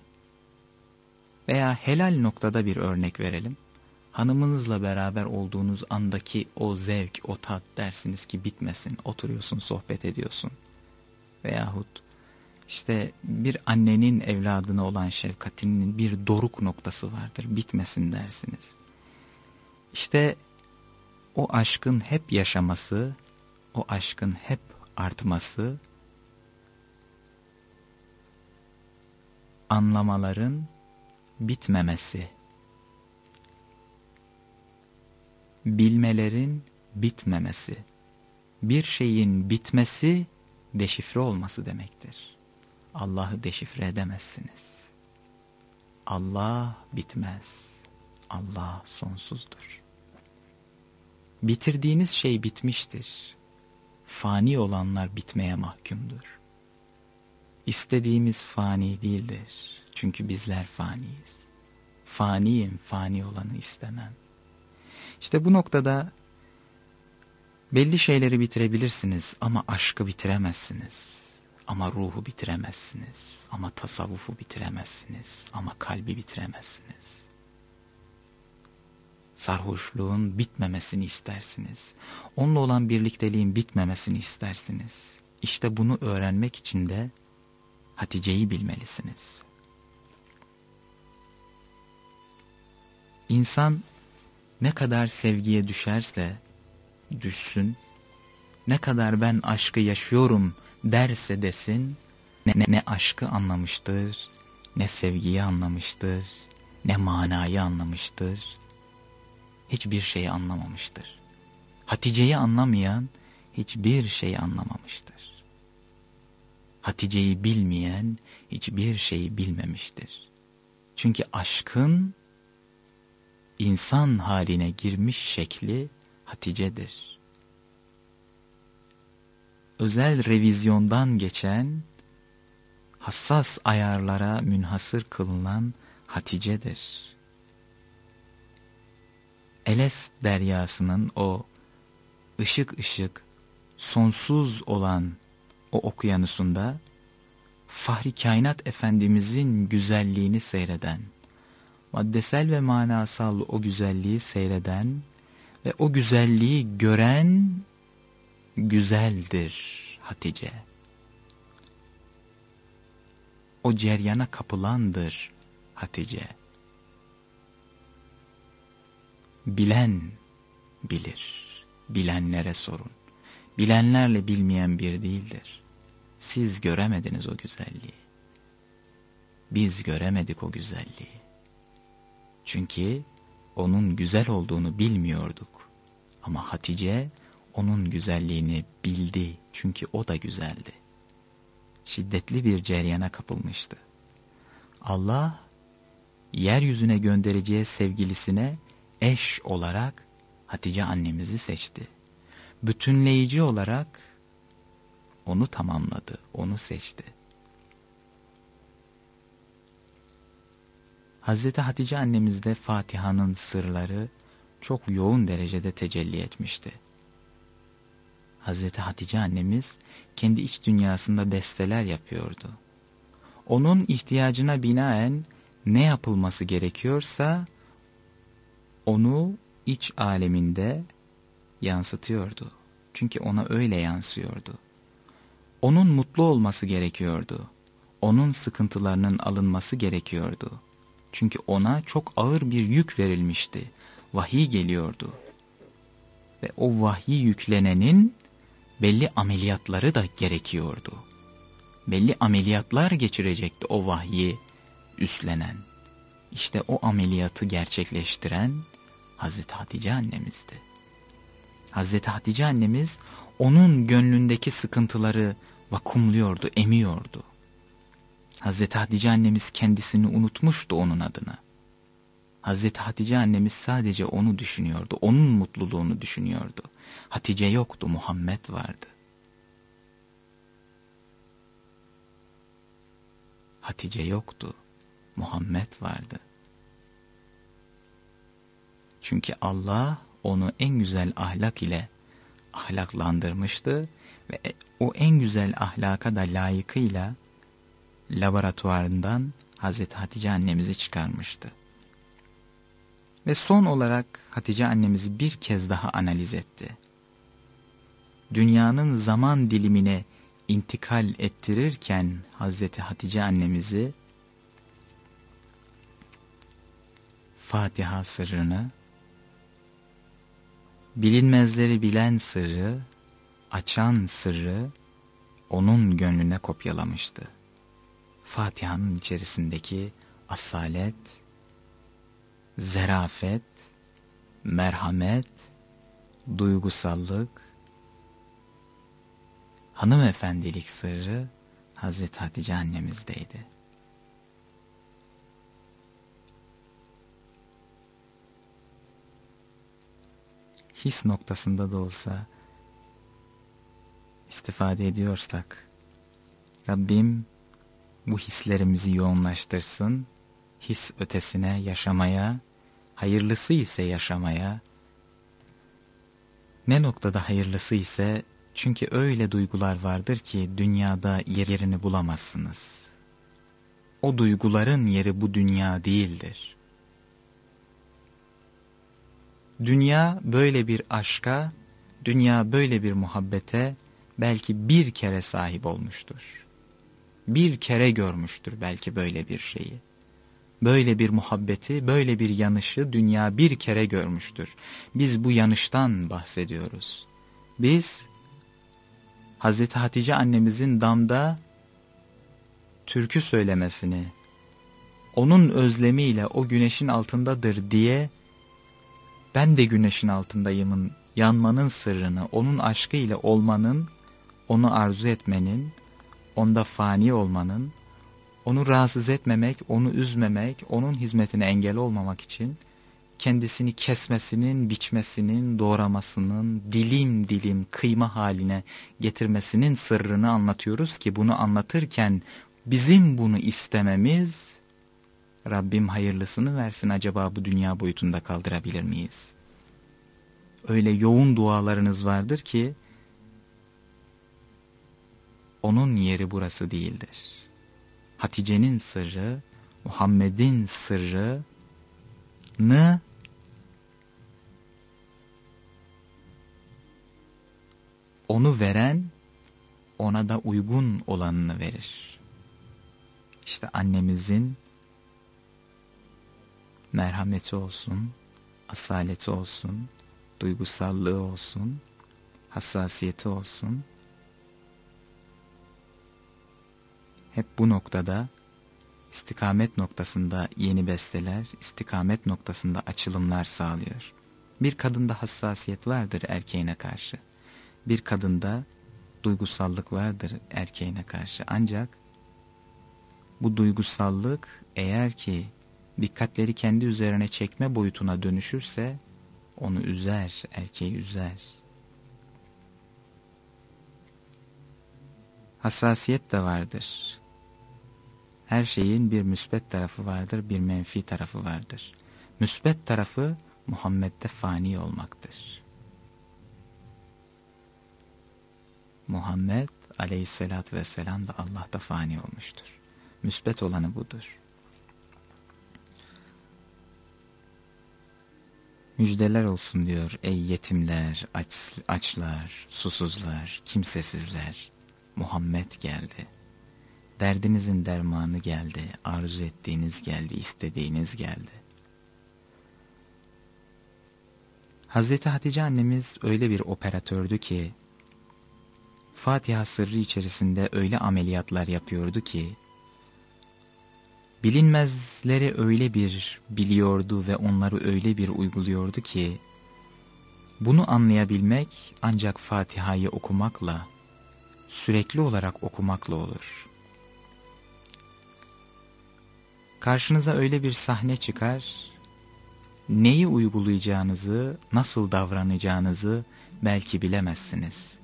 veya helal noktada bir örnek verelim. Hanımınızla beraber olduğunuz andaki o zevk, o tat dersiniz ki bitmesin. Oturuyorsun, sohbet ediyorsun. Veyahut işte bir annenin evladına olan şefkatinin bir doruk noktası vardır. Bitmesin dersiniz. İşte o aşkın hep yaşaması, o aşkın hep artması, anlamaların bitmemesi, bilmelerin bitmemesi, bir şeyin bitmesi deşifre olması demektir. Allah'ı deşifre edemezsiniz. Allah bitmez. Allah sonsuzdur. Bitirdiğiniz şey bitmiştir. Fani olanlar bitmeye mahkumdur. İstediğimiz fani değildir. Çünkü bizler faniyiz. Faniyim, fani olanı istemem. İşte bu noktada belli şeyleri bitirebilirsiniz ama aşkı bitiremezsiniz. Ama ruhu bitiremezsiniz. Ama tasavvufu bitiremezsiniz. Ama kalbi bitiremezsiniz sarhoşluğun bitmemesini istersiniz. Onunla olan birlikteliğin bitmemesini istersiniz. İşte bunu öğrenmek için de Hatice'yi bilmelisiniz. İnsan ne kadar sevgiye düşerse düşsün, ne kadar ben aşkı yaşıyorum derse desin, ne, ne, ne aşkı anlamıştır, ne sevgiyi anlamıştır, ne manayı anlamıştır, hiçbir şeyi anlamamıştır. Hatice'yi anlamayan hiçbir şeyi anlamamıştır. Hatice'yi bilmeyen hiçbir şeyi bilmemiştir. Çünkü aşkın insan haline girmiş şekli Hatice'dir. Özel revizyondan geçen, hassas ayarlara münhasır kılınan Hatice'dir. Eles deryasının o ışık ışık sonsuz olan o okyanusunda Fahri Kainat Efendimizin güzelliğini seyreden, maddesel ve manasal o güzelliği seyreden ve o güzelliği gören güzeldir Hatice. O ceryana kapılandır Hatice. Bilen bilir. Bilenlere sorun. Bilenlerle bilmeyen bir değildir. Siz göremediniz o güzelliği. Biz göremedik o güzelliği. Çünkü onun güzel olduğunu bilmiyorduk. Ama Hatice onun güzelliğini bildi çünkü o da güzeldi. Şiddetli bir ceryana kapılmıştı. Allah yeryüzüne göndereceği sevgilisine eş olarak Hatice annemizi seçti. Bütünleyici olarak onu tamamladı, onu seçti. Hazreti Hatice annemizde Fatiha'nın sırları çok yoğun derecede tecelli etmişti. Hazreti Hatice annemiz kendi iç dünyasında besteler yapıyordu. Onun ihtiyacına binaen ne yapılması gerekiyorsa onu iç aleminde yansıtıyordu. Çünkü ona öyle yansıyordu. Onun mutlu olması gerekiyordu. Onun sıkıntılarının alınması gerekiyordu. Çünkü ona çok ağır bir yük verilmişti. Vahiy geliyordu. Ve o vahiy yüklenenin belli ameliyatları da gerekiyordu. Belli ameliyatlar geçirecekti o vahyi üstlenen. İşte o ameliyatı gerçekleştiren Hazreti Hatice annemizdi. Hazreti Hatice annemiz onun gönlündeki sıkıntıları vakumluyordu, emiyordu. Hazreti Hatice annemiz kendisini unutmuştu onun adına. Hazreti Hatice annemiz sadece onu düşünüyordu, onun mutluluğunu düşünüyordu. Hatice yoktu, Muhammed vardı. Hatice yoktu, Muhammed vardı. Çünkü Allah onu en güzel ahlak ile ahlaklandırmıştı ve o en güzel ahlaka da layıkıyla laboratuvarından Hazreti Hatice annemizi çıkarmıştı. Ve son olarak Hatice annemizi bir kez daha analiz etti. Dünyanın zaman dilimine intikal ettirirken Hazreti Hatice annemizi Fatiha sırrını bilinmezleri bilen sırrı, açan sırrı onun gönlüne kopyalamıştı. Fatiha'nın içerisindeki asalet, zerafet, merhamet, duygusallık, hanımefendilik sırrı Hazreti Hatice annemizdeydi. His noktasında da olsa istifade ediyorsak Rabbim bu hislerimizi yoğunlaştırsın, his ötesine yaşamaya, hayırlısı ise yaşamaya, ne noktada hayırlısı ise çünkü öyle duygular vardır ki dünyada yerini bulamazsınız. O duyguların yeri bu dünya değildir. Dünya böyle bir aşka, dünya böyle bir muhabbete belki bir kere sahip olmuştur. Bir kere görmüştür belki böyle bir şeyi. Böyle bir muhabbeti, böyle bir yanışı dünya bir kere görmüştür. Biz bu yanıştan bahsediyoruz. Biz Hazreti Hatice annemizin damda türkü söylemesini, onun özlemiyle o güneşin altındadır diye ben de güneşin altındayımın yanmanın sırrını, onun aşkı ile olmanın, onu arzu etmenin, onda fani olmanın, onu rahatsız etmemek, onu üzmemek, onun hizmetine engel olmamak için kendisini kesmesinin, biçmesinin, doğramasının, dilim dilim kıyma haline getirmesinin sırrını anlatıyoruz ki bunu anlatırken bizim bunu istememiz Rabbim hayırlısını versin acaba bu dünya boyutunda kaldırabilir miyiz? Öyle yoğun dualarınız vardır ki onun yeri burası değildir. Hatice'nin sırrı, Muhammed'in sırrını onu veren ona da uygun olanını verir. İşte annemizin merhameti olsun, asaleti olsun, duygusallığı olsun, hassasiyeti olsun. Hep bu noktada istikamet noktasında yeni besteler, istikamet noktasında açılımlar sağlıyor. Bir kadında hassasiyet vardır erkeğine karşı. Bir kadında duygusallık vardır erkeğine karşı. Ancak bu duygusallık eğer ki dikkatleri kendi üzerine çekme boyutuna dönüşürse onu üzer, erkeği üzer. Hassasiyet de vardır. Her şeyin bir müsbet tarafı vardır, bir menfi tarafı vardır. Müsbet tarafı Muhammed'de fani olmaktır. Muhammed aleyhissalatü vesselam da Allah'ta fani olmuştur. Müsbet olanı budur. Müjdeler olsun diyor ey yetimler, aç, açlar, susuzlar, kimsesizler. Muhammed geldi. Derdinizin dermanı geldi, arzu ettiğiniz geldi, istediğiniz geldi. Hazreti Hatice annemiz öyle bir operatördü ki, Fatiha sırrı içerisinde öyle ameliyatlar yapıyordu ki, bilinmezleri öyle bir biliyordu ve onları öyle bir uyguluyordu ki, bunu anlayabilmek ancak Fatiha'yı okumakla, sürekli olarak okumakla olur. Karşınıza öyle bir sahne çıkar, neyi uygulayacağınızı, nasıl davranacağınızı belki bilemezsiniz.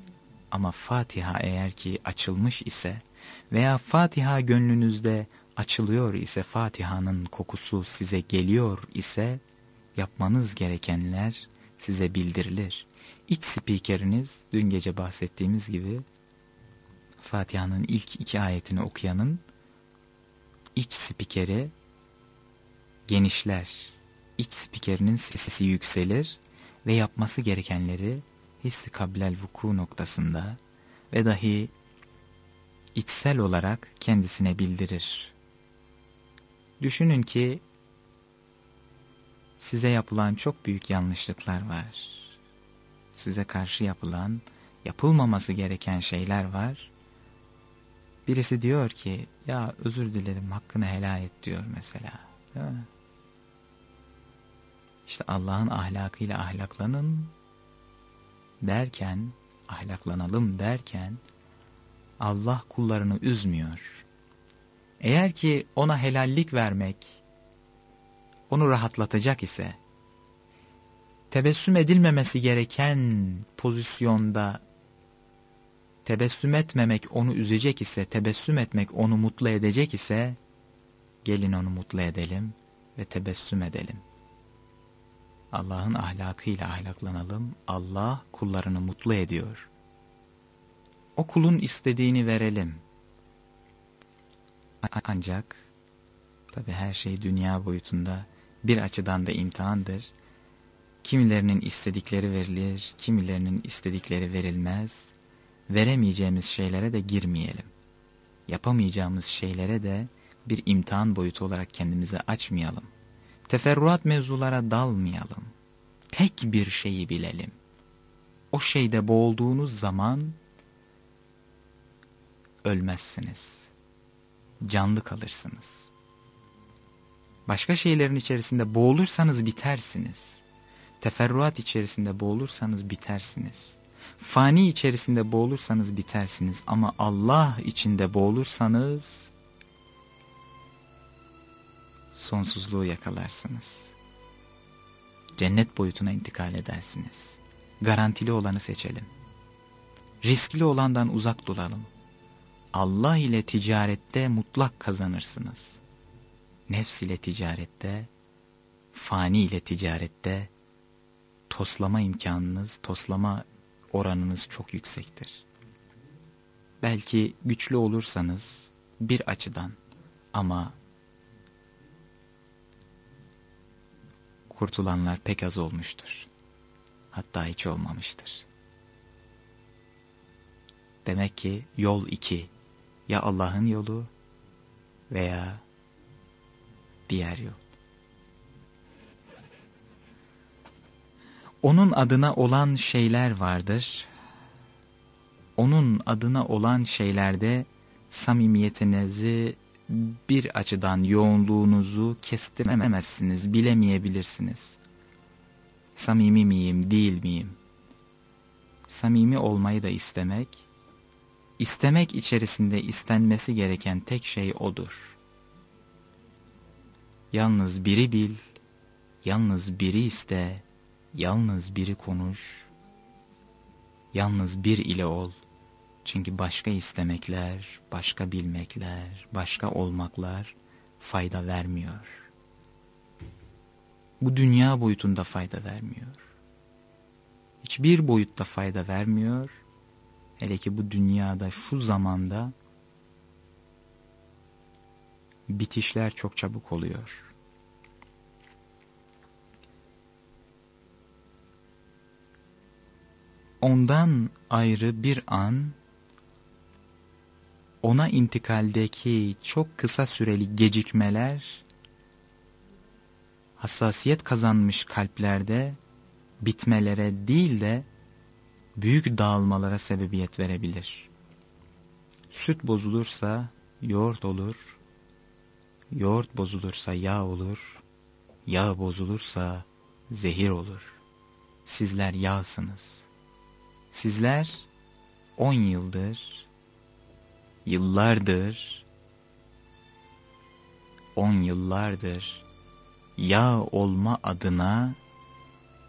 Ama Fatiha eğer ki açılmış ise veya Fatiha gönlünüzde açılıyor ise Fatiha'nın kokusu size geliyor ise yapmanız gerekenler size bildirilir. İç spikeriniz dün gece bahsettiğimiz gibi Fatiha'nın ilk iki ayetini okuyanın iç spikeri genişler. İç spikerinin sesi yükselir ve yapması gerekenleri hissi kablel vuku noktasında ve dahi içsel olarak kendisine bildirir. Düşünün ki size yapılan çok büyük yanlışlıklar var. Size karşı yapılan, yapılmaması gereken şeyler var. Birisi diyor ki, ya özür dilerim hakkını helal et diyor mesela. Değil mi? İşte Allah'ın ahlakıyla ahlaklanın derken, ahlaklanalım derken, Allah kullarını üzmüyor. Eğer ki ona helallik vermek, onu rahatlatacak ise, tebessüm edilmemesi gereken pozisyonda tebessüm etmemek onu üzecek ise, tebessüm etmek onu mutlu edecek ise, gelin onu mutlu edelim ve tebessüm edelim. Allah'ın ahlakıyla ahlaklanalım. Allah kullarını mutlu ediyor. O kulun istediğini verelim. Ancak tabi her şey dünya boyutunda bir açıdan da imtihandır. Kimilerinin istedikleri verilir, kimilerinin istedikleri verilmez. Veremeyeceğimiz şeylere de girmeyelim. Yapamayacağımız şeylere de bir imtihan boyutu olarak kendimizi açmayalım. Teferruat mevzulara dalmayalım. Tek bir şeyi bilelim. O şeyde boğulduğunuz zaman ölmezsiniz. Canlı kalırsınız. Başka şeylerin içerisinde boğulursanız bitersiniz. Teferruat içerisinde boğulursanız bitersiniz. Fani içerisinde boğulursanız bitersiniz. Ama Allah içinde boğulursanız sonsuzluğu yakalarsınız. Cennet boyutuna intikal edersiniz. Garantili olanı seçelim. Riskli olandan uzak duralım. Allah ile ticarette mutlak kazanırsınız. Nefs ile ticarette, fani ile ticarette toslama imkanınız, toslama oranınız çok yüksektir. Belki güçlü olursanız bir açıdan ama kurtulanlar pek az olmuştur. Hatta hiç olmamıştır. Demek ki yol iki. Ya Allah'ın yolu veya diğer yol. Onun adına olan şeyler vardır. Onun adına olan şeylerde samimiyetinizi bir açıdan yoğunluğunuzu kestiremezsiniz, bilemeyebilirsiniz. Samimi miyim, değil miyim? Samimi olmayı da istemek, istemek içerisinde istenmesi gereken tek şey odur. Yalnız biri bil, yalnız biri iste, yalnız biri konuş, yalnız bir ile ol. Çünkü başka istemekler, başka bilmekler, başka olmaklar fayda vermiyor. Bu dünya boyutunda fayda vermiyor. Hiçbir boyutta fayda vermiyor. Hele ki bu dünyada şu zamanda bitişler çok çabuk oluyor. ondan ayrı bir an ona intikaldeki çok kısa süreli gecikmeler hassasiyet kazanmış kalplerde bitmelere değil de büyük dağılmalara sebebiyet verebilir. Süt bozulursa yoğurt olur, yoğurt bozulursa yağ olur, yağ bozulursa zehir olur. Sizler yağsınız. Sizler on yıldır, yıllardır, on yıllardır yağ olma adına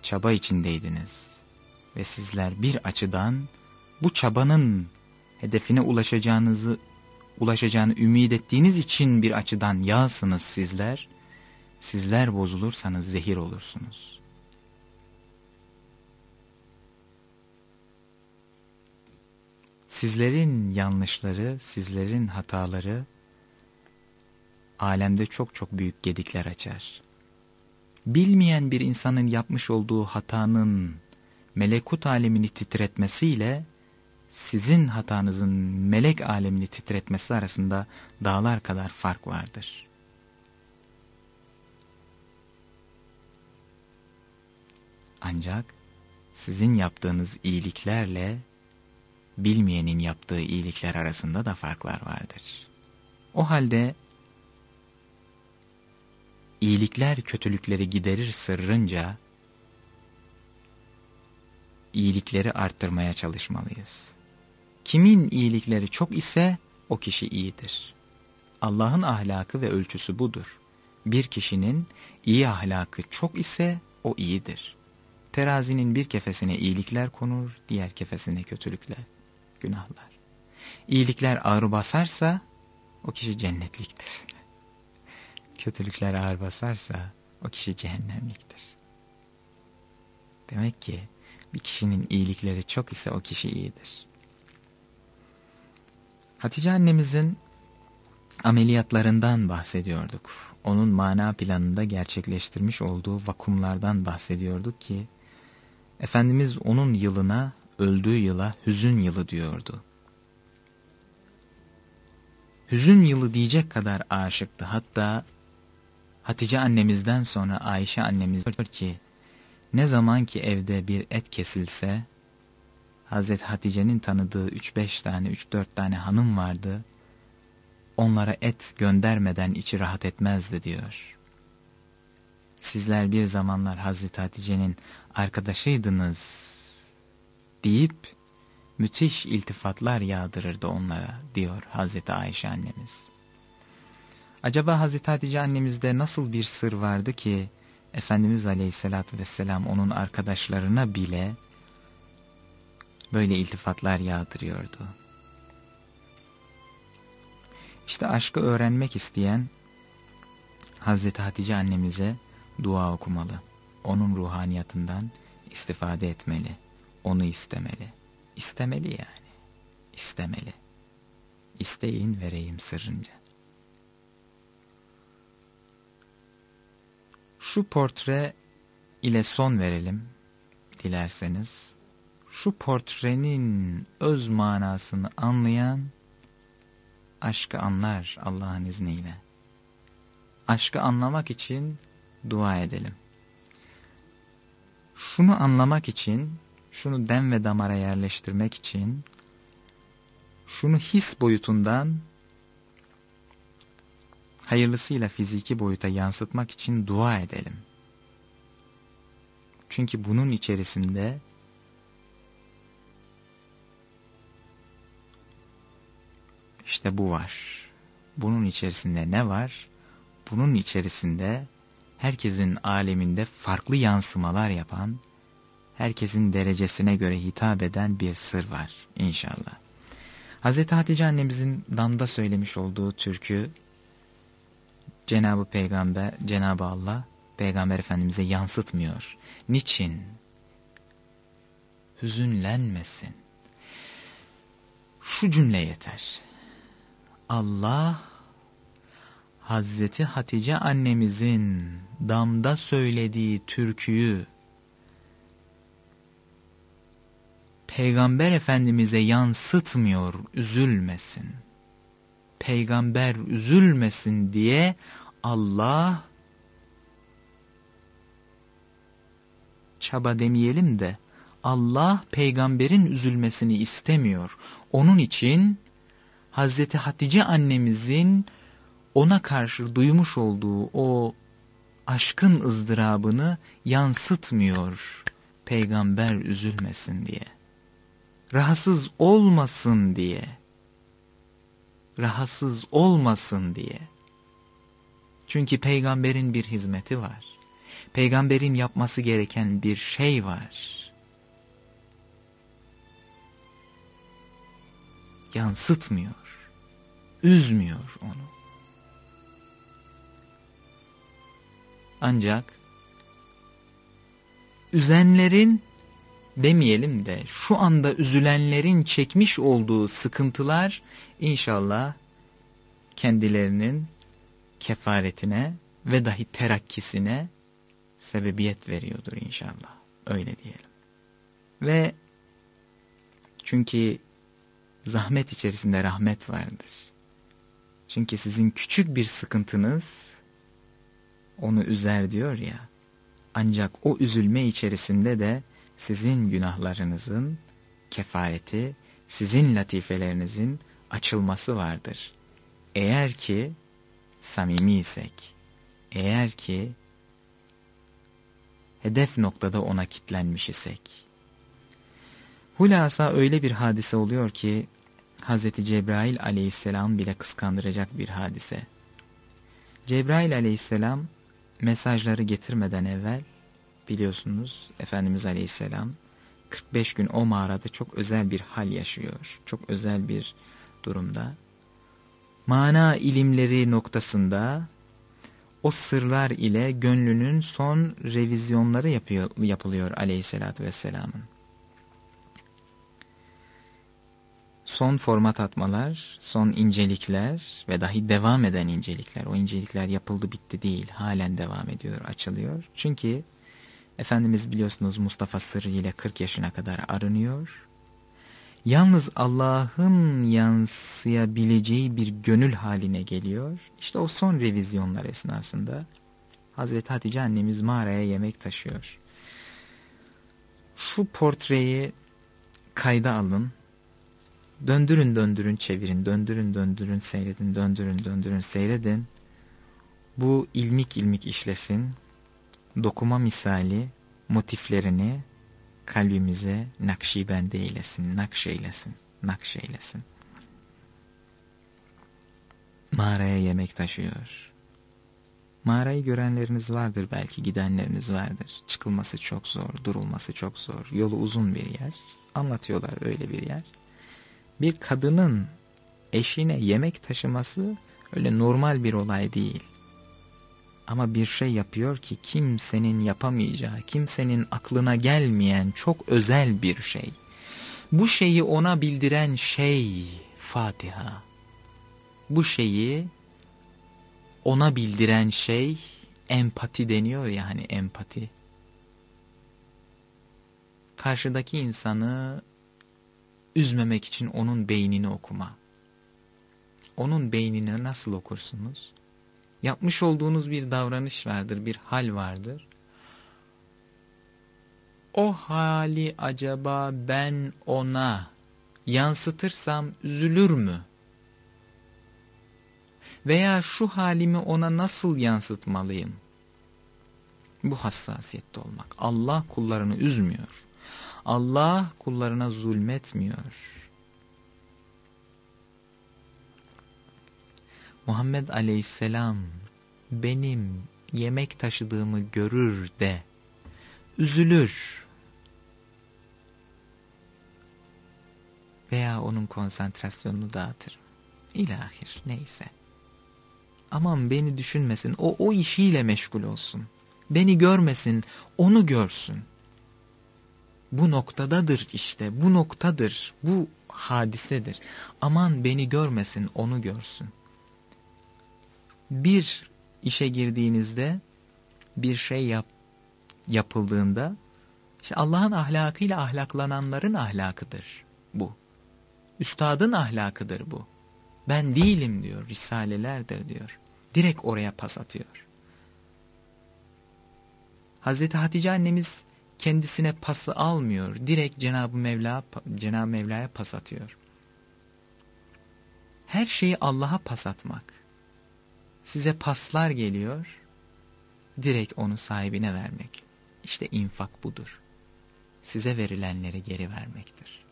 çaba içindeydiniz. Ve sizler bir açıdan bu çabanın hedefine ulaşacağınızı ulaşacağını ümit ettiğiniz için bir açıdan yağsınız sizler. Sizler bozulursanız zehir olursunuz. Sizlerin yanlışları, sizlerin hataları alemde çok çok büyük gedikler açar. Bilmeyen bir insanın yapmış olduğu hatanın melekut alemini titretmesiyle sizin hatanızın melek alemini titretmesi arasında dağlar kadar fark vardır. Ancak sizin yaptığınız iyiliklerle bilmeyenin yaptığı iyilikler arasında da farklar vardır. O halde iyilikler kötülükleri giderir sırrınca iyilikleri arttırmaya çalışmalıyız. Kimin iyilikleri çok ise o kişi iyidir. Allah'ın ahlakı ve ölçüsü budur. Bir kişinin iyi ahlakı çok ise o iyidir. Terazinin bir kefesine iyilikler konur, diğer kefesine kötülükler, günahlar. İyilikler ağır basarsa o kişi cennetliktir. Kötülükler ağır basarsa o kişi cehennemliktir. Demek ki bir kişinin iyilikleri çok ise o kişi iyidir. Hatice annemizin ameliyatlarından bahsediyorduk. Onun mana planında gerçekleştirmiş olduğu vakumlardan bahsediyorduk ki Efendimiz onun yılına, öldüğü yıla hüzün yılı diyordu. Hüzün yılı diyecek kadar aşıktı. Hatta Hatice annemizden sonra Ayşe annemiz diyor ki ne zaman ki evde bir et kesilse Hazreti Hatice'nin tanıdığı 3-5 tane 3-4 tane hanım vardı. Onlara et göndermeden içi rahat etmezdi diyor. Sizler bir zamanlar Hazreti Hatice'nin arkadaşıydınız deyip müthiş iltifatlar yağdırırdı onlara diyor Hazreti Ayşe annemiz. Acaba Hazreti Hatice annemizde nasıl bir sır vardı ki Efendimiz Aleyhisselatü Vesselam onun arkadaşlarına bile böyle iltifatlar yağdırıyordu. İşte aşkı öğrenmek isteyen Hazreti Hatice annemize dua okumalı. Onun ruhaniyatından istifade etmeli. Onu istemeli. İstemeli yani. İstemeli. İsteyin vereyim sırrınca. Şu portre ile son verelim dilerseniz. Şu portrenin öz manasını anlayan aşkı anlar Allah'ın izniyle. Aşkı anlamak için dua edelim. Şunu anlamak için, şunu dem ve damara yerleştirmek için, şunu his boyutundan hayırlısıyla fiziki boyuta yansıtmak için dua edelim. Çünkü bunun içerisinde işte bu var. Bunun içerisinde ne var? Bunun içerisinde herkesin aleminde farklı yansımalar yapan, herkesin derecesine göre hitap eden bir sır var inşallah. Hz. Hatice annemizin damda söylemiş olduğu türkü Cenab-ı Peygamber, Cenab-ı Allah Peygamber Efendimiz'e yansıtmıyor. Niçin? Hüzünlenmesin. Şu cümle yeter. Allah Hazreti Hatice annemizin damda söylediği türküyü Peygamber Efendimiz'e yansıtmıyor üzülmesin. Peygamber üzülmesin diye Allah çaba demeyelim de Allah peygamberin üzülmesini istemiyor. Onun için Hazreti Hatice annemizin ona karşı duymuş olduğu o aşkın ızdırabını yansıtmıyor peygamber üzülmesin diye. Rahatsız olmasın diye. Rahatsız olmasın diye. Çünkü peygamberin bir hizmeti var. Peygamberin yapması gereken bir şey var. Yansıtmıyor. Üzmüyor onu. Ancak üzenlerin demeyelim de şu anda üzülenlerin çekmiş olduğu sıkıntılar inşallah kendilerinin kefaretine ve dahi terakkisine sebebiyet veriyordur inşallah. Öyle diyelim. Ve çünkü zahmet içerisinde rahmet vardır. Çünkü sizin küçük bir sıkıntınız onu üzer diyor ya. Ancak o üzülme içerisinde de sizin günahlarınızın kefareti, sizin latifelerinizin açılması vardır. Eğer ki samimiysek, eğer ki hedef noktada ona kitlenmiş isek. Hulasa öyle bir hadise oluyor ki Hz. Cebrail aleyhisselam bile kıskandıracak bir hadise. Cebrail aleyhisselam mesajları getirmeden evvel biliyorsunuz Efendimiz aleyhisselam 45 gün o mağarada çok özel bir hal yaşıyor. Çok özel bir durumda. Mana ilimleri noktasında o sırlar ile gönlünün son revizyonları yapıyor, yapılıyor aleyhissalatü vesselamın. Son format atmalar, son incelikler ve dahi devam eden incelikler. O incelikler yapıldı bitti değil, halen devam ediyor, açılıyor. Çünkü Efendimiz biliyorsunuz Mustafa Sırrı ile 40 yaşına kadar arınıyor. Yalnız Allah'ın yansıyabileceği bir gönül haline geliyor. İşte o son revizyonlar esnasında Hazreti Hatice annemiz mağaraya yemek taşıyor. Şu portreyi kayda alın. Döndürün döndürün çevirin, döndürün döndürün seyredin, döndürün döndürün seyredin. Bu ilmik ilmik işlesin. Dokuma misali motiflerini kalbimize nakşibende eylesin, nakşeylesin, nakşeylesin. Mağaraya yemek taşıyor. Mağarayı görenleriniz vardır belki, gidenleriniz vardır. Çıkılması çok zor, durulması çok zor. Yolu uzun bir yer. Anlatıyorlar öyle bir yer. Bir kadının eşine yemek taşıması öyle normal bir olay değil. Ama bir şey yapıyor ki kimsenin yapamayacağı, kimsenin aklına gelmeyen çok özel bir şey. Bu şeyi ona bildiren şey Fatiha. Bu şeyi ona bildiren şey empati deniyor ya hani empati. Karşıdaki insanı üzmemek için onun beynini okuma. Onun beynini nasıl okursunuz? Yapmış olduğunuz bir davranış vardır, bir hal vardır. O hali acaba ben ona yansıtırsam üzülür mü? Veya şu halimi ona nasıl yansıtmalıyım? Bu hassasiyette olmak. Allah kullarını üzmüyor. Allah kullarına zulmetmiyor. Muhammed aleyhisselam benim yemek taşıdığımı görür de üzülür veya onun konsantrasyonunu dağıtır. İlahir neyse. Aman beni düşünmesin, o o işiyle meşgul olsun. Beni görmesin, onu görsün. Bu noktadadır işte, bu noktadır, bu hadisedir. Aman beni görmesin, onu görsün bir işe girdiğinizde bir şey yap, yapıldığında İşte Allah'ın ahlakıyla ahlaklananların ahlakıdır bu. Üstadın ahlakıdır bu. Ben değilim diyor, risalelerdir diyor. Direkt oraya pas atıyor. Hazreti Hatice annemiz kendisine pası almıyor. Direkt Cenab-ı Mevla Cenab-ı Mevla'ya pas atıyor. Her şeyi Allah'a pas atmak. Size paslar geliyor. Direkt onu sahibine vermek. İşte infak budur. Size verilenleri geri vermektir.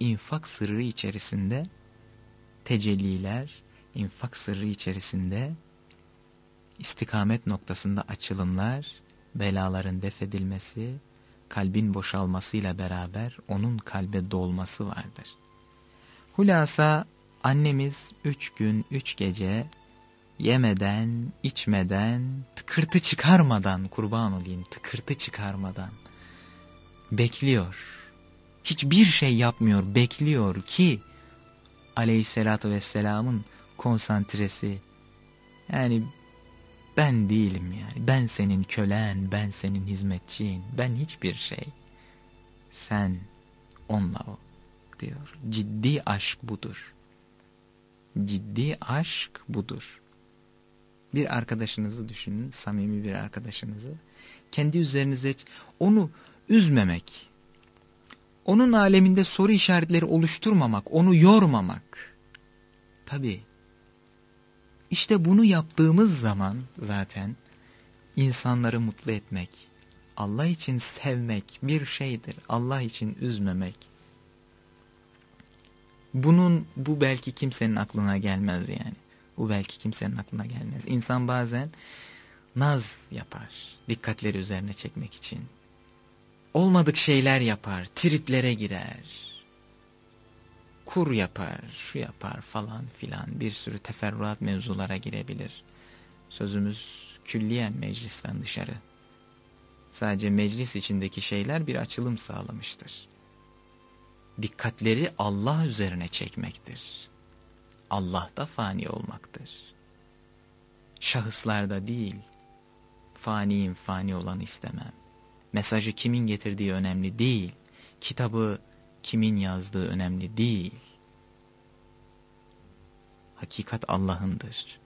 İnfak sırrı içerisinde tecelliler, infak sırrı içerisinde istikamet noktasında açılımlar, belaların defedilmesi, kalbin boşalmasıyla beraber onun kalbe dolması vardır. Hulasa annemiz üç gün üç gece yemeden, içmeden, tıkırtı çıkarmadan kurban olayım tıkırtı çıkarmadan bekliyor. Hiçbir şey yapmıyor, bekliyor ki aleyhissalatü vesselamın konsantresi yani ben değilim yani. Ben senin kölen, ben senin hizmetçin, ben hiçbir şey. Sen onunla o diyor. Ciddi aşk budur. Ciddi aşk budur. Bir arkadaşınızı düşünün, samimi bir arkadaşınızı. Kendi üzerinize onu üzmemek, onun aleminde soru işaretleri oluşturmamak, onu yormamak. Tabii işte bunu yaptığımız zaman zaten insanları mutlu etmek, Allah için sevmek bir şeydir. Allah için üzmemek. Bunun bu belki kimsenin aklına gelmez yani. Bu belki kimsenin aklına gelmez. İnsan bazen naz yapar. Dikkatleri üzerine çekmek için. Olmadık şeyler yapar. Triplere girer kur yapar, şu yapar falan filan bir sürü teferruat mevzulara girebilir. Sözümüz külliyen meclisten dışarı. Sadece meclis içindeki şeyler bir açılım sağlamıştır. Dikkatleri Allah üzerine çekmektir. Allah'ta fani olmaktır. Şahıslarda değil, faniyim fani olan istemem. Mesajı kimin getirdiği önemli değil. Kitabı kimin yazdığı önemli değil. Hakikat Allah'ındır.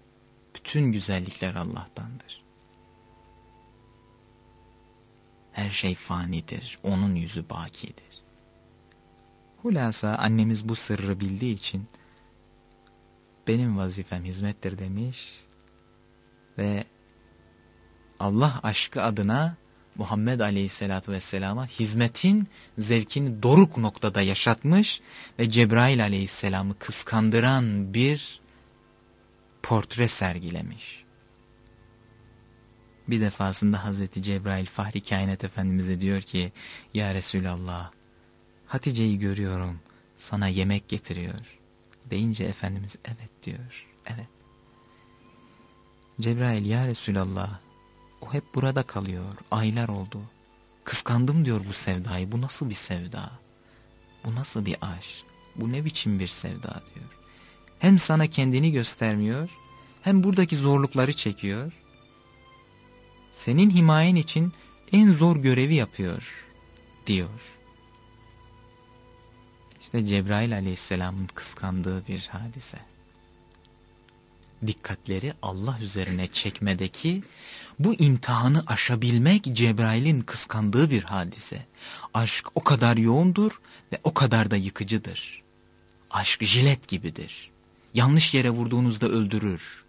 Bütün güzellikler Allah'tandır. Her şey fanidir. Onun yüzü bakidir. Hulasa annemiz bu sırrı bildiği için benim vazifem hizmettir demiş ve Allah aşkı adına Muhammed Aleyhisselatü Vesselam'a hizmetin zevkini doruk noktada yaşatmış ve Cebrail Aleyhisselam'ı kıskandıran bir portre sergilemiş. Bir defasında Hazreti Cebrail Fahri Kainat Efendimiz'e diyor ki Ya Resulallah Hatice'yi görüyorum sana yemek getiriyor. Deyince Efendimiz evet diyor. Evet. Cebrail ya Resulallah o hep burada kalıyor. Aylar oldu. Kıskandım diyor bu sevdayı. Bu nasıl bir sevda? Bu nasıl bir aşk? Bu ne biçim bir sevda diyor. Hem sana kendini göstermiyor, hem buradaki zorlukları çekiyor. Senin himayen için en zor görevi yapıyor diyor. İşte Cebrail aleyhisselamın kıskandığı bir hadise. Dikkatleri Allah üzerine çekmedeki bu imtihanı aşabilmek Cebrail'in kıskandığı bir hadise. Aşk o kadar yoğundur ve o kadar da yıkıcıdır. Aşk jilet gibidir. Yanlış yere vurduğunuzda öldürür.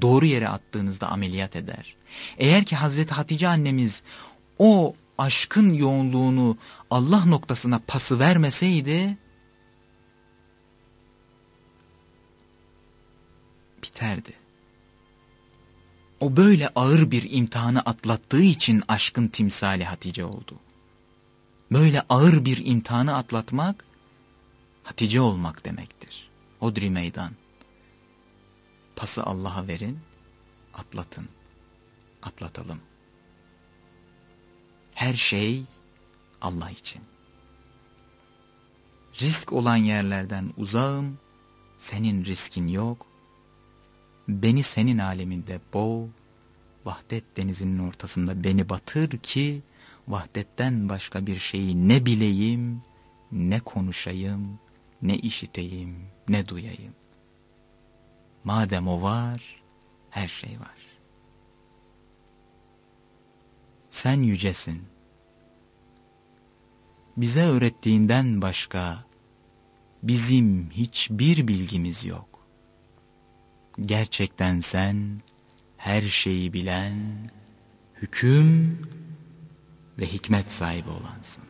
Doğru yere attığınızda ameliyat eder. Eğer ki Hazreti Hatice annemiz o aşkın yoğunluğunu Allah noktasına pası vermeseydi biterdi. O böyle ağır bir imtihanı atlattığı için aşkın timsali Hatice oldu. Böyle ağır bir imtihanı atlatmak Hatice olmak demektir. Odri meydan. Pası Allah'a verin, atlatın, atlatalım. Her şey Allah için. Risk olan yerlerden uzağım, senin riskin yok, Beni senin aleminde boğ, vahdet denizinin ortasında beni batır ki vahdetten başka bir şeyi ne bileyim, ne konuşayım, ne işiteyim, ne duyayım. Madem o var, her şey var. Sen yücesin. Bize öğrettiğinden başka bizim hiçbir bilgimiz yok. Gerçekten sen her şeyi bilen, hüküm ve hikmet sahibi olansın.